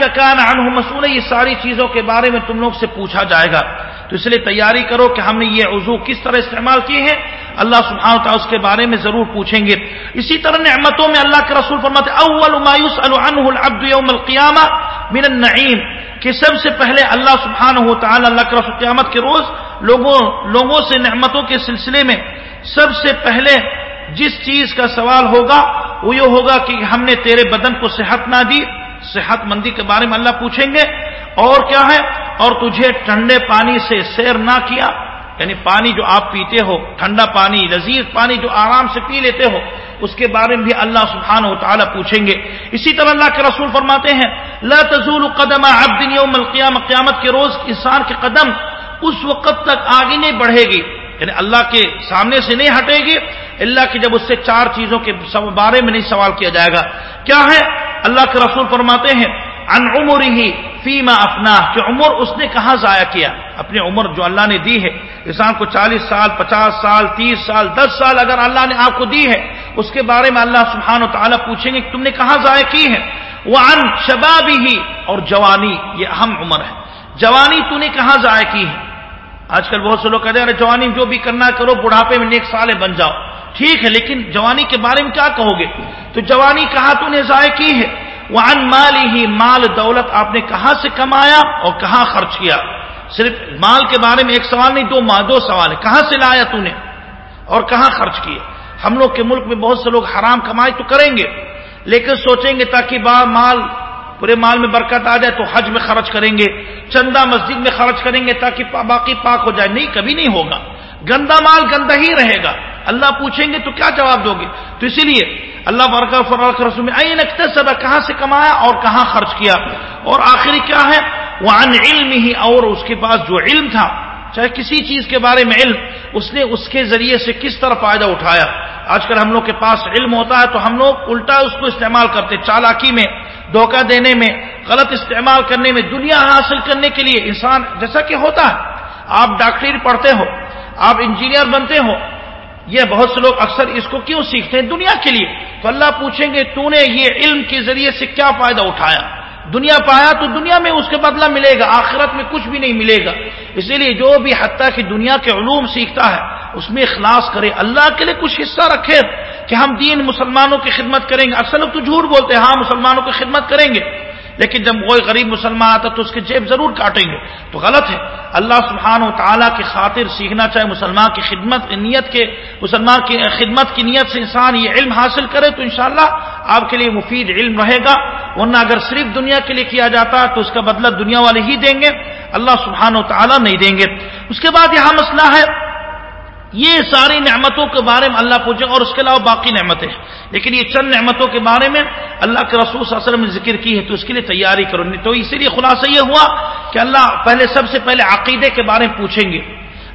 کا کان عنہ مسئول یہ ساری چیزوں کے بارے میں تم لوگ سے پوچھا جائے گا۔ تو اس لیے تیاری کرو کہ ہم نے یہ عضو کس طرح استعمال کیے ہیں۔ اللہ سبحانہ تعالیٰ اس کے بارے میں ضرور پوچھیں گے۔ اسی طرح نعمتوں میں اللہ کے رسول فرماتے اول مایوس العبد یوم القیامہ من النعیم۔ کہ سب سے پہلے اللہ سبحانہ ہو تعالیٰ اللہ کے رسول قیامت کے روز لوگوں لوگوں سے نعمتوں کے سلسلے میں سب سے پہلے جس چیز کا سوال ہوگا، وہ یہ ہوگا کہ ہم نے تیرے بدن کو صحت نہ دی صحت مندی کے بارے میں اللہ پوچھیں گے، اور کیا ہے؟ اور تجھے ٹھنڈے پانی سے سیر نہ کیا یعنی پانی جو آپ پیتے ہو، ٹھنڈا پانی، لذیذ پانی جو آرام سے پی لیتے ہو، اس کے بارے میں بھی اللہ سبحانہ و تعالیٰ پوچھیں گے۔ اسی طرح اللہ کے رسول فرماتے ہیں، لا تزول قدم عبد یوم القیامت قیامت کے روز انسان کے قدم اس وقت تک آگے نہیں بڑھے گی۔ یعنی اللہ کے سامنے سے نہیں ہٹے گی، اللہ کی جب اس سے چار چیزوں کے بارے میں نہیں سوال کیا جائے گا۔ کیا ہے؟ اللہ کے رسول فرماتے ہیں ان عمر ہی فیما اپنا کہ عمر اس نے کہاں ضائع کیا؟ اپنی عمر جو اللہ نے دی ہے۔ انسان کو چالیس سال، پچاس سال، تیس سال، دس سال اگر اللہ نے آپ کو دی ہے، اس کے بارے میں اللہ سبحانہ و تعالیٰ پوچھیں گے کہ تم نے کہاں ضائع کی ہے؟ وہ ان شبابی ہی اور جوانی، یہ اہم عمر ہے۔ جوانی تو نے کہاں ضائع کی ہے؟ آج کل بہت سے لوگ کہتے ہیں جوانی جو بھی کرنا کرو، بڑھاپے میں نیک سالے بن جاؤ۔ ٹھیک ہے، لیکن جوانی کے بارے میں کیا کہو گے؟ تو جوانی کہاں تو نے ضائع کی ہے؟ وہ ان مالی ہی مال دولت، آپ نے کہاں سے کمایا اور کہاں خرچ کیا؟ صرف مال کے بارے میں ایک سوال نہیں، دو دو سوال ہے کہاں سے لایا تو نے؟ اور کہاں خرچ کیے؟ ہم لوگ کے ملک میں بہت سے لوگ حرام کمائی تو کریں گے، لیکن سوچیں گے تاکہ با مال پورے مال میں برکت آ جائے تو حج میں خرچ کریں گے، چندہ مسجد میں خرچ کریں گے تاکہ باقی پاک ہو جائے۔ نہیں، کبھی نہیں ہوگا۔ گندا مال گندا ہی رہے گا۔ اللہ پوچھیں گے تو کیا جواب دو گے؟ تو اسی لیے اللہ فرق رسول میں، این اقتصد کہاں سے کمایا اور کہاں خرچ کیا؟ اور آخری کیا ہے؟ وہ ان علم ہی اور اس کے پاس جو علم تھا چاہے کسی چیز کے بارے میں علم، اس نے اس کے ذریعے سے کس طرح فائدہ اٹھایا؟ آج کل ہم لوگ کے پاس علم ہوتا ہے تو ہم لوگ الٹا اس کو استعمال کرتے چالاکی میں، دھوکہ دینے میں، غلط استعمال کرنے میں، دنیا حاصل کرنے کے لیے انسان جیسا کہ ہوتا ہے۔ آپ ڈاکٹری پڑھتے ہو، آپ انجینئر بنتے ہو، یہ بہت سے لوگ اکثر اس کو کیوں سیکھتے ہیں؟ دنیا کے لیے۔ تو اللہ پوچھیں گے، تو نے یہ علم کے ذریعے سے کیا فائدہ اٹھایا؟ دنیا پایا تو دنیا میں اس کے بدلہ ملے گا، آخرت میں کچھ بھی نہیں ملے گا۔ اسی لیے جو بھی حتیٰ کہ دنیا کے علوم سیکھتا ہے، اس میں اخلاص کرے، اللہ کے لیے کچھ حصہ رکھے کہ ہم دین مسلمانوں کی خدمت کریں گے۔ اکثر لوگ تو جھوٹ بولتے ہیں ہاں مسلمانوں کی خدمت کریں گے۔ لیکن جب کوئی غریب مسلمان آتا تو اس کے جیب ضرور کاٹیں گے۔ تو غلط ہے۔ اللہ سبحانہ و تعالیٰ کی خاطر سیکھنا چاہے مسلمان کی خدمت، نیت کے، مسلمان کی خدمت کی نیت سے انسان یہ علم حاصل کرے تو انشاءاللہ آپ کے لیے مفید علم رہے گا۔ ورنہ اگر صرف دنیا کے لیے کیا جاتا تو اس کا بدلہ دنیا والے ہی دیں گے۔ اللہ سبحانہ و تعالیٰ نہیں دیں گے۔ اس کے بعد یہاں مسئلہ ہے۔ یہ ساری نعمتوں کے بارے میں اللہ پوچھے اور اس کے علاوہ باقی نعمتیں لیکن یہ چند نعمتوں کے بارے میں اللہ کے رسول صلی اللہ علیہ وسلم نے ذکر کی ہے تو اس کے لیے تیاری کرو۔ تو اسی لیے خلاصہ یہ ہوا کہ اللہ پہلے سب سے پہلے عقیدے کے بارے میں پوچھیں گے۔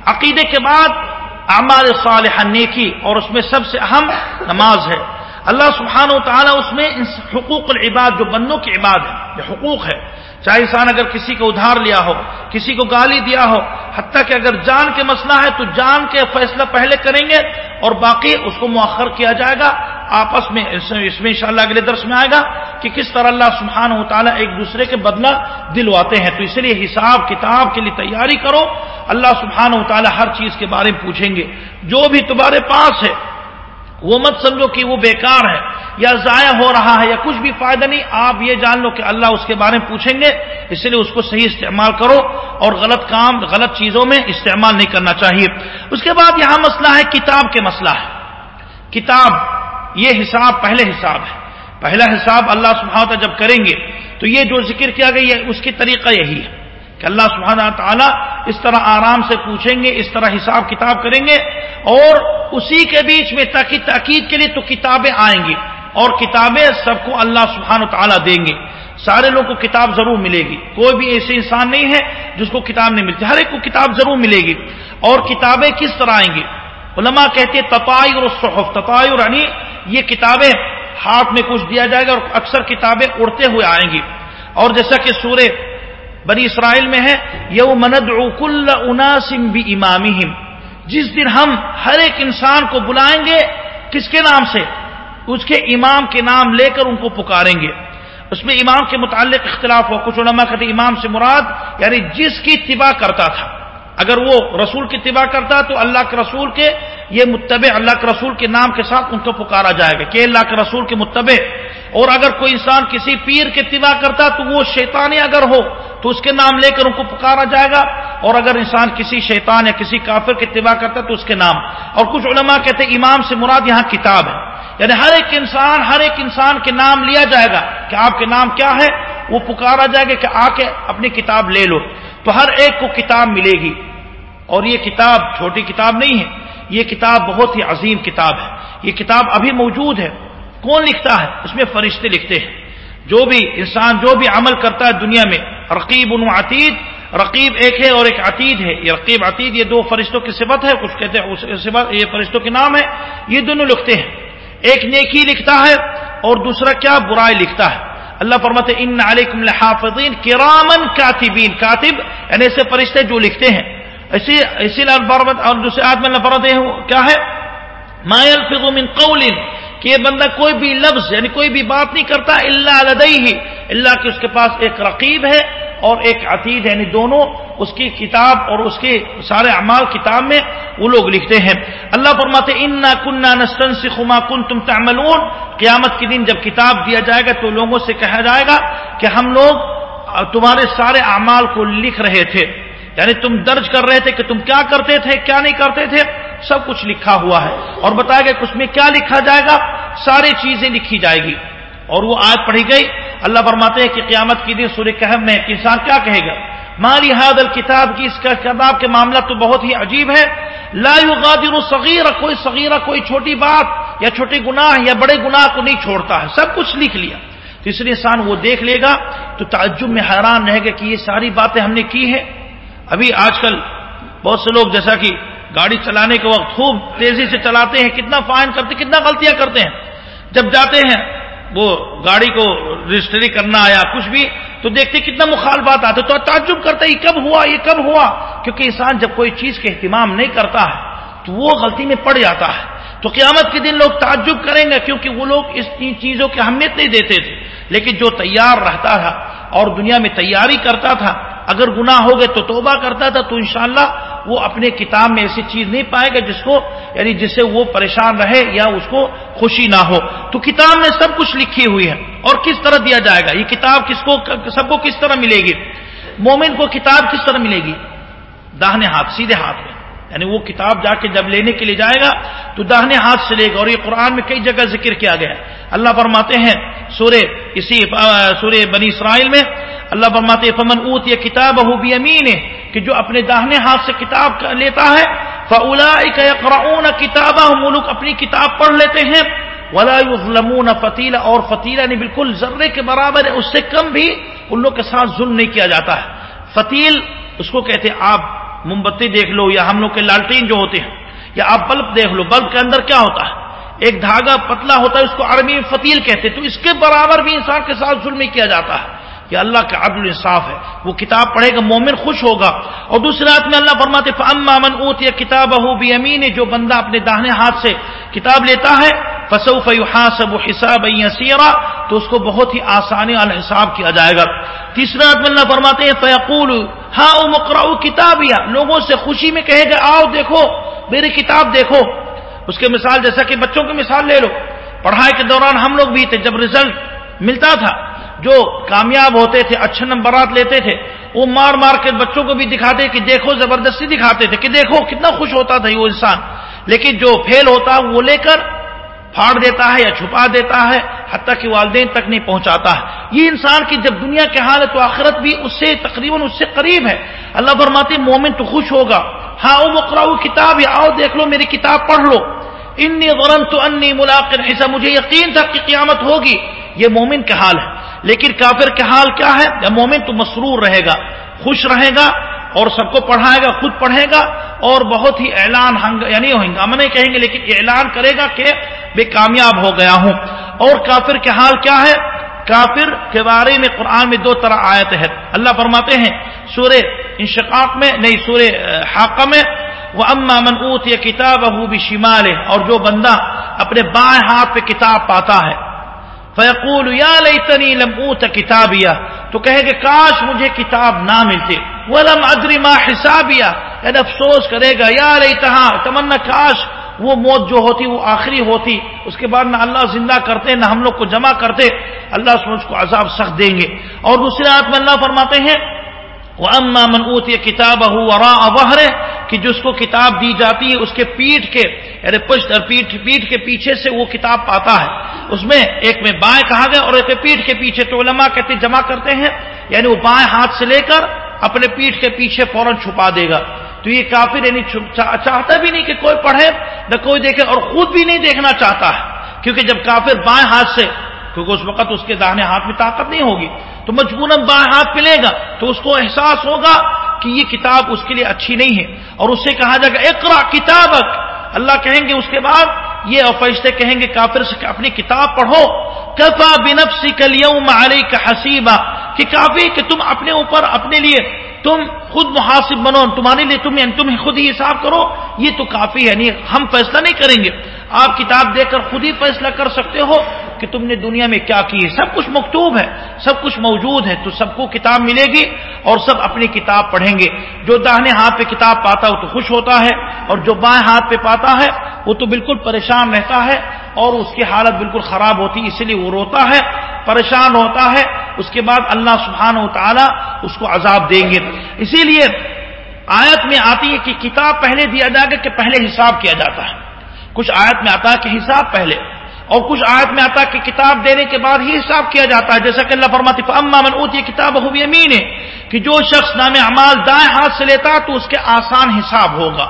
عقیدے کے بعد اعمال صالح نیکی اور اس میں سب سے اہم نماز ہے۔ اللہ سبحانہ و تعالیٰ اس میں حقوق العباد، جو بندوں کی عباد ہے، یہ حقوق ہے۔ چاہے انسان اگر کسی کو ادھار لیا ہو، کسی کو گالی دیا ہو، حتیٰ کہ اگر جان کے مسئلہ ہے تو جان کے فیصلہ پہلے کریں گے اور باقی اس کو مؤخر کیا جائے گا۔ آپس میں اس میں انشاءاللہ اگلے درس میں آئے گا کہ کس طرح اللہ سبحانہ و تعالیٰ ایک دوسرے کے بدلہ دلواتے ہیں۔ تو اس لیے حساب کتاب کے لیے تیاری کرو۔ اللہ سبحانہ و تعالیٰ ہر چیز کے بارے میں پوچھیں گے۔ جو بھی تمہارے پاس ہے وہ مت سمجھو کہ وہ بیکار ہے، یا ضائع ہو رہا ہے، یا کچھ بھی فائدہ نہیں، آپ یہ جان لو کہ اللہ اس کے بارے میں پوچھیں گے، اس لیے اس کو صحیح استعمال کرو اور غلط کام، غلط چیزوں میں استعمال نہیں کرنا چاہیے۔ اس کے بعد یہاں مسئلہ ہے کتاب کے مسئلہ ہے۔ کتاب، یہ حساب پہلے حساب ہے۔ پہلا حساب اللہ سبحانہ جب کریں گے، تو یہ جو ذکر کیا گیا ہے، اس کی طریقہ یہی ہے۔ کہ اللہ سبحانہ تعالیٰ اس طرح آرام سے پوچھیں گے، اس طرح حساب کتاب کریں گے اور اسی کے بیچ میں تاکہ تاکید کے لیے تو کتابیں آئیں گی اور کتابیں سب کو اللہ سبحانہ تعالیٰ دیں گے۔ سارے لوگوں کو کتاب ضرور ملے گی۔ کوئی بھی ایسے انسان نہیں ہے جس کو کتاب نہیں ملتی۔ ہر ایک کو کتاب ضرور ملے گی۔ اور کتابیں کس طرح آئیں گی؟ علماء کہتے ہیں تطائر الصحف۔ تطائر یعنی یہ کتابیں ہاتھ میں کچھ دیا جائے گا اور اکثر کتابیں اڑتے ہوئے آئیں گی۔ اور جیسا کہ سورہ بنی اسرائیل میں ہے یو مند کل اناسم بھی امام جس دن ہم ہر ایک انسان کو بلائیں گے، کس کے نام سے؟ اس کے امام کے نام لے کر ان کو پکاریں گے۔ اس میں امام کے متعلق اختلاف ہو کچھ علماء کہتے امام سے مراد یعنی جس کی اتباع کرتا تھا۔ اگر وہ رسول کی اتباع کرتا تو اللہ کے رسول کے یہ متبع اللہ کے رسول کے نام کے ساتھ ان کو پکارا جائے گا کہ اللہ کے رسول کے متبع۔ اور اگر کوئی انسان کسی پیر کے اتباع کرتا تو وہ شیطانی اگر ہو تو اس کے نام لے کر ان کو پکارا جائے گا۔ اور اگر انسان کسی شیطان یا کسی کافر کے اتباع کرتا تو اس کے نام۔ اور کچھ علماء کہتے ہیں امام سے مراد یہاں کتاب ہے۔ یعنی ہر ایک انسان، ہر ایک انسان کے نام لیا جائے گا کہ آپ کے نام کیا ہے؟ وہ پکارا جائے گا کہ آ کے اپنی کتاب لے لو۔ تو ہر ایک کو کتاب ملے گی۔ اور یہ کتاب چھوٹی کتاب نہیں ہے۔ یہ کتاب بہت ہی عظیم کتاب ہے۔ یہ کتاب ابھی موجود ہے۔ کون لکھتا ہے؟ اس میں فرشتے لکھتے ہیں۔ جو بھی انسان جو بھی عمل کرتا ہے دنیا میں، رقیب ان عتید۔ رقیب ایک ہے اور ایک عتید ہے۔ یہ رقیب عتید یہ دو فرشتوں کی صفت ہے کچھ کہتے ہیں یہ فرشتوں کے نام ہے یہ دونوں لکھتے ہیں۔ ایک نیکی لکھتا ہے اور دوسرا کیا؟ برائی لکھتا ہے۔ اللہ فرماتے ان علیکم لحافظین کرامن کاتبین کاتب یعنی ایسے فرشتے جو لکھتے ہیں. اسی اسی اور دوسرے آدمی اللہ فرماتے ہیں کیا ہے؟ ما مائل من قول کہ یہ بندہ کوئی بھی لفظ یعنی کوئی بھی بات نہیں کرتا اللہ لدئی ہی اللہ کے اس کے پاس ایک رقیب ہے اور ایک عتید یعنی دونوں اس کی کتاب اور اس کے سارے اعمال کتاب میں وہ لوگ لکھتے ہیں۔ اللہ فرماتے ان کنہ نسن سے کن تم تعملون۔ قیامت کے دن جب کتاب دیا جائے گا تو لوگوں سے کہا جائے گا کہ ہم لوگ تمہارے سارے اعمال کو لکھ رہے تھے۔ یعنی تم درج کر رہے تھے کہ تم کیا کرتے تھے، کیا نہیں کرتے تھے، سب کچھ لکھا ہوا ہے۔ اور بتایا گیا کہ اس میں کیا لکھا جائے گا؟ ساری چیزیں لکھی جائے گی۔ اور وہ آج پڑھی گئی۔ اللہ فرماتے ہیں کہ قیامت کی دن سورہ کہم میں انسان کیا کہے گا؟ مالی حاد الکتاب کی اس کا کتاب کے معاملہ تو بہت ہی عجیب ہے۔ لا یغادر صغیرہ، کوئی صغیرہ، کوئی چھوٹی بات یا چھوٹی گناہ یا بڑے گناہ کو نہیں چھوڑتا ہے۔ سب کچھ لکھ لیا۔ تو اس لیے انسان وہ دیکھ لے گا تو تعجب میں حیران رہے گا کہ یہ ساری باتیں ہم نے کی ہیں۔ ابھی آج کل بہت سے لوگ جیسا کہ گاڑی چلانے کے وقت خوب تیزی سے چلاتے ہیں، کتنا فائن کرتے، کتنا غلطیاں کرتے ہیں۔ جب جاتے ہیں وہ گاڑی کو رجسٹری کرنا آیا کچھ بھی، تو دیکھتے کتنا مخالفات آتے، تو تعجب کرتے یہ کب ہوا، یہ کب ہوا؟ کیونکہ انسان جب کوئی چیز کے اہتمام نہیں کرتا ہے، تو وہ غلطی میں پڑ جاتا ہے۔ تو قیامت کے دن لوگ تعجب کریں گے، کیونکہ وہ لوگ اس چیزوں کی اہمیت نہیں دیتے تھے۔ لیکن جو تیار رہتا تھا اور دنیا میں تیاری کرتا تھا اگر گناہ ہو گئے تو توبہ کرتا تھا، تو انشاءاللہ وہ اپنے کتاب میں ایسی چیز نہیں پائے گا جس کو یعنی جس سے وہ پریشان رہے یا اس کو خوشی نہ ہو۔ تو کتاب میں سب کچھ لکھی ہوئی ہے۔ اور کس طرح دیا جائے گا؟ یہ کتاب کس کو، سب کو کس طرح ملے گی؟ مومن کو کتاب کس طرح ملے گی؟ داہنے ہاتھ، سیدھے ہاتھ میں۔ یعنی وہ کتاب جا کے جب لینے کے لیے جائے گا تو داہنے ہاتھ سے لے گا اور یہ قرآن میں کئی جگہ ذکر کیا گیا اللہ فرماتے ہیں سورے اسی سورے بنی اسرائیل میں اللہ فرماتے فمن اوت یہ کتاب ہو امین کہ جو اپنے داہنے ہاتھ سے کتاب لیتا ہے فلا کتاب ملک اپنی کتاب پڑھ لیتے ہیں۔ ولا ظلمون فتیلا اور فتیلا نے بالکل ذرے کے برابر ہے، اس سے کم بھی ان لوگ کے ساتھ ظلم نہیں کیا جاتا ہے۔ فتیل اس کو کہتے ہیں آپ موم بتی دیکھ لو، یا ہم لوگ کے لالٹین جو ہوتے ہیں، یا آپ بلب دیکھ لو، بلب کے اندر کیا ہوتا ہے؟ ایک دھاگا پتلا ہوتا ہے، اس کو عربی میں فتیل کہتے تو اس کے برابر بھی انسان کے ساتھ ظلم کیا جاتا ہے۔ یہ اللہ کا عدل انصاف ہے۔ وہ کتاب پڑھے گا، مومن خوش ہوگا۔ اور دوسرے ہاتھ میں اللہ فرماتے اما من اوت یہ کتاب ہو بھی امین جو بندہ اپنے داہنے ہاتھ سے کتاب لیتا ہے، فسوف يحاسب حساب يسيرا، تو اس کو بہت ہی آسانی والا حساب کیا جائے گا۔ تیسرا آدمی اللہ فرماتے ہیں فیقول ہاں مقرا کتاب یا لوگوں سے خوشی میں کہے گا آؤ دیکھو، میری کتاب دیکھو۔ اس کے مثال، جیسا کہ بچوں کی مثال لے لو۔ پڑھائی کے دوران ہم لوگ بھی تھے، جب ریزلٹ ملتا تھا جو کامیاب ہوتے تھے، اچھے نمبرات لیتے تھے، وہ مار مار کے بچوں کو بھی دکھاتے کہ دیکھو، زبردستی دکھاتے تھے کہ دیکھو، کتنا خوش ہوتا تھا وہ انسان۔ لیکن جو فیل ہوتا وہ لے کر پھاڑ دیتا ہے یا چھپا دیتا ہے، حتیٰ کہ والدین تک نہیں پہنچاتا ہے۔ یہ انسان کی جب دنیا کے حال ہے تو آخرت بھی اس سے تقریباً اس سے قریب ہے۔ اللہ فرماتے مومن تو خوش ہوگا۔ ہاں وہ مقرا کتاب ہے، آؤ دیکھ لو، میری کتاب پڑھ لو۔ انی غرم تو انی ملاقر حصہ مجھے یقین تھا کہ قیامت ہوگی۔ یہ مومن کا حال ہے۔ لیکن کافر کا حال کیا ہے؟ مومن تو مسرور رہے گا، خوش رہے گا اور سب کو پڑھائے گا، خود پڑھے گا اور بہت ہی اعلان یعنی ہنگامہ نہیں کہیں گے لیکن اعلان کرے گا کہ میں کامیاب ہو گیا ہوں۔ اور کافر کے حال کیا ہے؟ کافر کے بارے میں قرآن میں دو طرح آیت ہے اللہ فرماتے ہیں، سورہ انشقاق میں، نہیں، سورہ حاقہ میں وہ اما منعت یا کتاب ابو بھی شمال اور جو بندہ اپنے بائیں ہاتھ پہ کتاب پاتا ہے فیقول، یا لیتنی لم اوت کتابیا۔ تو کہے کہ کاش مجھے کتاب نہ ملتی۔ ولم ادری ما حسابیا۔ یعنی افسوس کرے گا، یا لیتہا، تمنا کاش وہ موت جو ہوتی، وہ آخری ہوتی۔ اس کے بعد نہ اللہ زندہ کرتے، نہ ہم لوگ کو جمع کرتے۔ اللہ سمجھ کو عذاب سخت دیں گے۔ اور دوسرے ہاتھ میں اللہ فرماتے ہیں وہ اما منعت یہ کتاب ابہر کہ جس کو کتاب دی جاتی ہے، اس کے پیٹھ کے یعنی پشت اور پیٹھ پیٹھ کے پیچھے سے وہ کتاب پاتا ہے۔ اس میں ایک میں بائیں کہا گیا اور ایک پیٹھ کے پیچھے، تو علماء کہتے جمع کرتے ہیں یعنی وہ بائیں ہاتھ سے لے کر اپنے پیٹھ کے پیچھے فوراً چھپا دے گا۔ تو یہ کافر یعنی چاہتا بھی نہیں کہ کوئی پڑھے، نہ کوئی دیکھے اور خود بھی نہیں دیکھنا چاہتا ہے۔ کیونکہ جب کافر بائیں ہاتھ سے، کیونکہ اس وقت اس کے داہنے ہاتھ میں طاقت نہیں ہوگی۔ تو مجبوراً بائیں ہاتھ پہ لے گا تو اس کو احساس ہوگا کہ یہ کتاب اس کے لیے اچھی نہیں ہے اور اس سے کہا جائے گا اقرا کتاب اللہ کہیں گے اس کے بعد، یہ افیشتے کہیں گے، کافر سے اپنی کتاب پڑھو۔ کفا بنفسی کلیوم علی کا حسیبہ کہ کافی کہ تم اپنے اوپر، اپنے لیے تم خود محاسب بنو، تمہارے لیے تم یعنی تم خود ہی حساب کرو۔ یہ تو کافی ہے یعنی ہم فیصلہ نہیں کریں گے۔ آپ کتاب دیکھ کر خود ہی فیصلہ کر سکتے ہو۔ کہ تم نے دنیا میں کیا کی ہے؟ سب کچھ مکتوب ہے، سب کچھ موجود ہے، تو سب کو کتاب ملے گی اور سب اپنی کتاب پڑھیں گے۔ جو داہنے ہاتھ پہ کتاب پاتا ہے وہ تو خوش ہوتا ہے، اور جو بائیں ہاتھ پہ پاتا ہے وہ تو بالکل پریشان رہتا ہے، اور اس کی حالت بالکل خراب ہوتی ہے اسی لیے وہ روتا ہے، پریشان ہوتا ہے۔ اس کے بعد اللہ سبحانہ و تعالیٰ اس کو عذاب دیں گے۔ اسی لیے آیت میں آتی ہے کہ کتاب پہلے دیا جائے گا کہ پہلے حساب کیا جاتا ہے۔ کچھ آیت میں آتا ہے کہ حساب پہلے۔ اور کچھ آیت میں آتا کہ کتاب دینے کے بعد ہی حساب کیا جاتا ہے۔ جیسا کہ اللہ فرماتی اما من اوتی کتاب ہو امین ہے کہ جو شخص نام اعمال دائیں ہاتھ سے لیتا تو اس کے آسان حساب ہوگا۔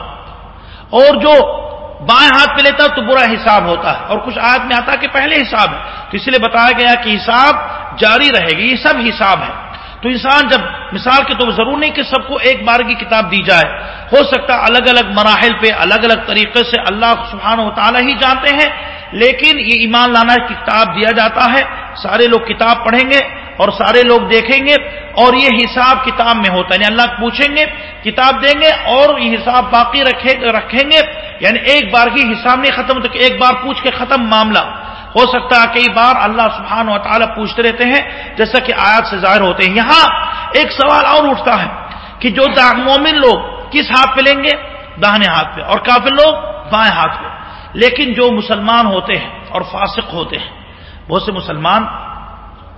اور جو بائیں ہاتھ پہ لیتا تو برا حساب ہوتا ہے۔ اور کچھ آیت میں آتا کہ پہلے حساب ہے۔ تو اس لیے بتایا گیا کہ حساب جاری رہے گی یہ سب حساب ہے۔ تو انسان جب مثال کے تو ضرور نہیں کہ سب کو ایک بار کی کتاب دی جائے، ہو سکتا الگ الگ مراحل پہ، الگ الگ طریقے سے اللہ سبحانہ و تعالیٰ ہی جانتے ہیں، لیکن یہ ایمان لانا کتاب دیا جاتا ہے، سارے لوگ کتاب پڑھیں گے اور سارے لوگ دیکھیں گے اور یہ حساب کتاب میں ہوتا ہے یعنی اللہ پوچھیں گے، کتاب دیں گے اور یہ حساب باقی رکھیں گے یعنی ایک بار ہی حساب نہیں ختم ہوتا ایک بار پوچھ کے ختم معاملہ۔ ہو سکتا ہے کئی بار اللہ سبحان و تعالیٰ پوچھتے رہتے ہیں، جیسا کہ آیات سے ظاہر ہوتے ہیں۔ یہاں ایک سوال اور اٹھتا ہے کہ جو مومن لوگ کس ہاتھ پہ لیں گے؟ داہنے ہاتھ پہ۔ اور کافی لوگ بائیں ہاتھ پہ۔ لیکن جو مسلمان ہوتے ہیں اور فاسق ہوتے ہیں، بہت سے مسلمان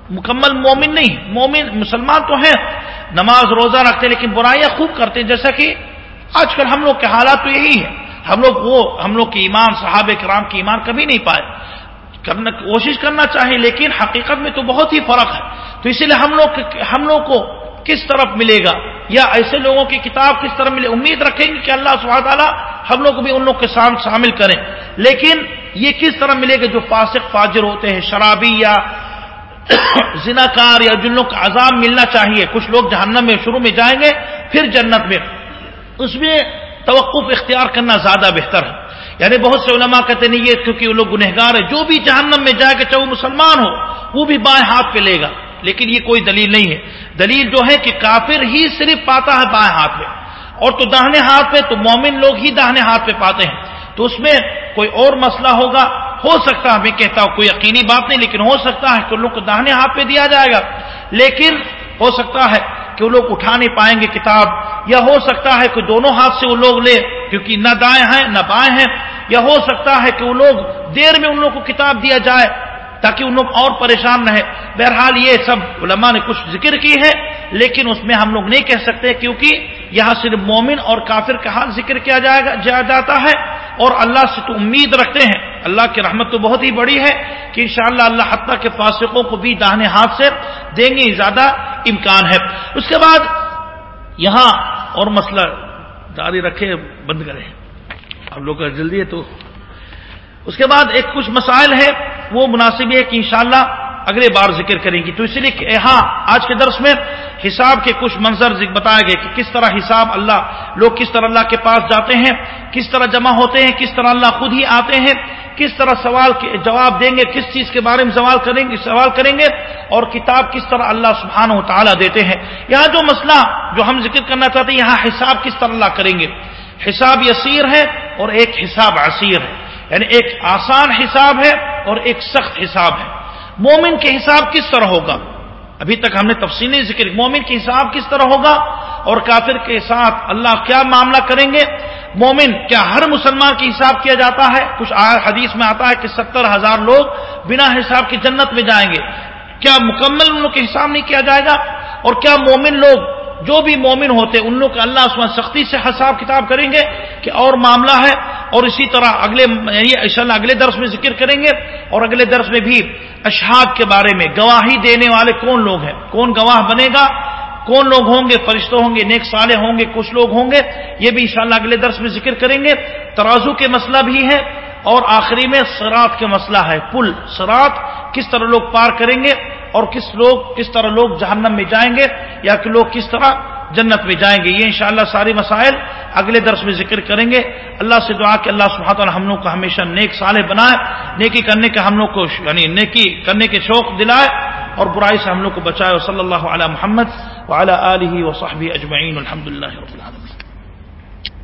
مکمل مومن نہیں مومن، مسلمان تو ہیں، نماز روزہ رکھتے لیکن برائیاں خوب کرتے ہیں۔ جیسا کہ آج کل ہم لوگ کے حالات تو یہی ہے ہم لوگ وہ، ہم لوگ کے ایمان صحاب کرام کی ایمان کبھی نہیں پائے۔ کرنا، کوشش کرنا چاہیے لیکن حقیقت میں تو بہت ہی فرق ہے۔ تو اسی لیے ہم لوگ ہم لوگ کو کس طرف ملے گا؟ یا ایسے لوگوں کی کتاب کس طرح ملے امید رکھیں گے کہ اللہ سبحانہ تعالیٰ ہم لوگ بھی ان لوگ کے ساتھ شامل کریں۔ لیکن یہ کس طرح ملے گا جو فاسق، فاجر ہوتے ہیں؟ شرابی یا زنا کار یا جن لوگ کا عذاب ملنا چاہیے۔ کچھ لوگ جہنم میں شروع میں جائیں گے، پھر جنت میں۔ اس میں توقف اختیار کرنا زیادہ بہتر ہے۔ یعنی بہت سے علماء کہتے نہیں یہ کیونکہ وہ لوگ گنہگار ہے جو بھی جہنم میں جائے گا، چاہے وہ مسلمان ہو، وہ بھی بائیں ہاتھ پہ لے گا۔ لیکن یہ کوئی دلیل نہیں ہے۔ دلیل جو ہے کہ کافر ہی صرف پاتا ہے بائیں ہاتھ پہ۔ اور تو داہنے ہاتھ پہ، تو مومن لوگ ہی داہنے ہاتھ پہ پاتے ہیں۔ تو اس میں کوئی اور مسئلہ ہوگا۔ ہو سکتا ہے، میں کہتا ہوں، کوئی یقینی بات نہیں، لیکن ہو سکتا ہے کہ لوگ کو داہنے ہاتھ پہ دیا جائے گا۔ لیکن ہو سکتا ہے کہ وہ لوگ اٹھا نہیں پائیں گے کتاب یا ہو سکتا ہے کہ دونوں ہاتھ سے وہ لوگ لے کیونکہ نہ دائیں ہیں، نہ بائیں ہیں۔ یا ہو سکتا ہے کہ وہ لوگ دیر میں ان لوگوں کو کتاب دیا جائے تاکہ ان لوگ اور پریشان رہے بہرحال یہ سب علماء نے کچھ ذکر کی ہے، لیکن اس میں ہم لوگ نہیں کہہ سکتے کیونکہ یہاں صرف مومن اور کافر کا حال ذکر کیا جائے گا جا جاتا ہے۔ اور اللہ سے تو امید رکھتے ہیں۔ اللہ کی رحمت تو بہت ہی بڑی ہے کہ انشاءاللہ اللہ حتیٰ کے فاسقوں کو بھی داہنے ہاتھ سے دیں گے، زیادہ امکان ہے۔ اس کے بعد یہاں اور مسئلہ جاری رکھے، بند کریں۔ آپ لوگ کا جلدی ہے تو۔ اس کے بعد ایک کچھ مسائل ہے وہ مناسب ہے کہ انشاءاللہ اگلے بار ذکر کریں گی تو اسی لیے ہاں آج کے درس میں حساب کے کچھ منظر بتایا گئے کہ کس طرح حساب اللہ لوگ کس طرح اللہ کے پاس جاتے ہیں، کس طرح جمع ہوتے ہیں، کس طرح اللہ خود ہی آتے ہیں، کس طرح سوال کے جواب دیں گے، کس چیز کے بارے میں سوال کریں گے سوال کریں گے، اور کتاب کس طرح اللہ سبحانہ و تعالیٰ دیتے ہیں۔ یہاں جو مسئلہ جو ہم ذکر کرنا چاہتے ہیں، یہاں حساب کس طرح اللہ کریں گے؟ حساب یسیر ہے اور ایک حساب عصیر ہے۔ یعنی ایک آسان حساب ہے اور ایک سخت حساب ہے۔ مومن کے حساب کس طرح ہوگا؟ ابھی تک ہم نے تفصیلی ذکر مومن کے حساب کس طرح ہوگا اور کافر کے ساتھ اللہ کیا معاملہ کریں گے؟ مومن کیا ہر مسلمان کی حساب کیا جاتا ہے؟ کچھ حدیث میں آتا ہے کہ ستر ہزار لوگ بنا حساب کی جنت میں جائیں گے۔ کیا مکمل ان لوگ کے حساب نہیں کیا جائے گا؟ اور کیا مومن لوگ جو بھی مومن ہوتے ان لوگ اللہ اس سختی سے حساب کتاب کریں گے کہ اور معاملہ ہے اور اسی طرح اگلے یعنی اگلے درس میں ذکر کریں گے اور اگلے درس میں بھی اشہاد کے بارے میں گواہی دینے والے کون لوگ ہیں؟ کون گواہ بنے گا؟ کون لوگ ہوں گے؟ فرشتوں ہوں گے؟ نیک سالے ہوں گے؟ کچھ لوگ ہوں گے؟ یہ بھی انشاءاللہ اگلے درس میں ذکر کریں گے۔ ترازو کے مسئلہ بھی ہے اور آخری میں سرات کے مسئلہ ہے۔ پل، سرات کس طرح لوگ پار کریں گے؟ اور کس لوگ کس طرح لوگ جہنم میں جائیں گے یا کہ لوگ کس طرح جنت میں جائیں گے؟ یہ انشاءاللہ ساری مسائل اگلے درس میں ذکر کریں گے۔ اللہ سے دعا کہ اللہ سبحانہ تعالی ہم لوگ کو ہمیشہ نیک صالح بنائے، نیکی کرنے کے ہم لوگ کو یعنی نیکی کرنے کے شوق دلائے اور برائی سے ہم لوگ کو بچائے۔ صلی اللہ علیہ محمد وعلی آلہ وصحبہ اجمعین الحمد للہ رب العالمین۔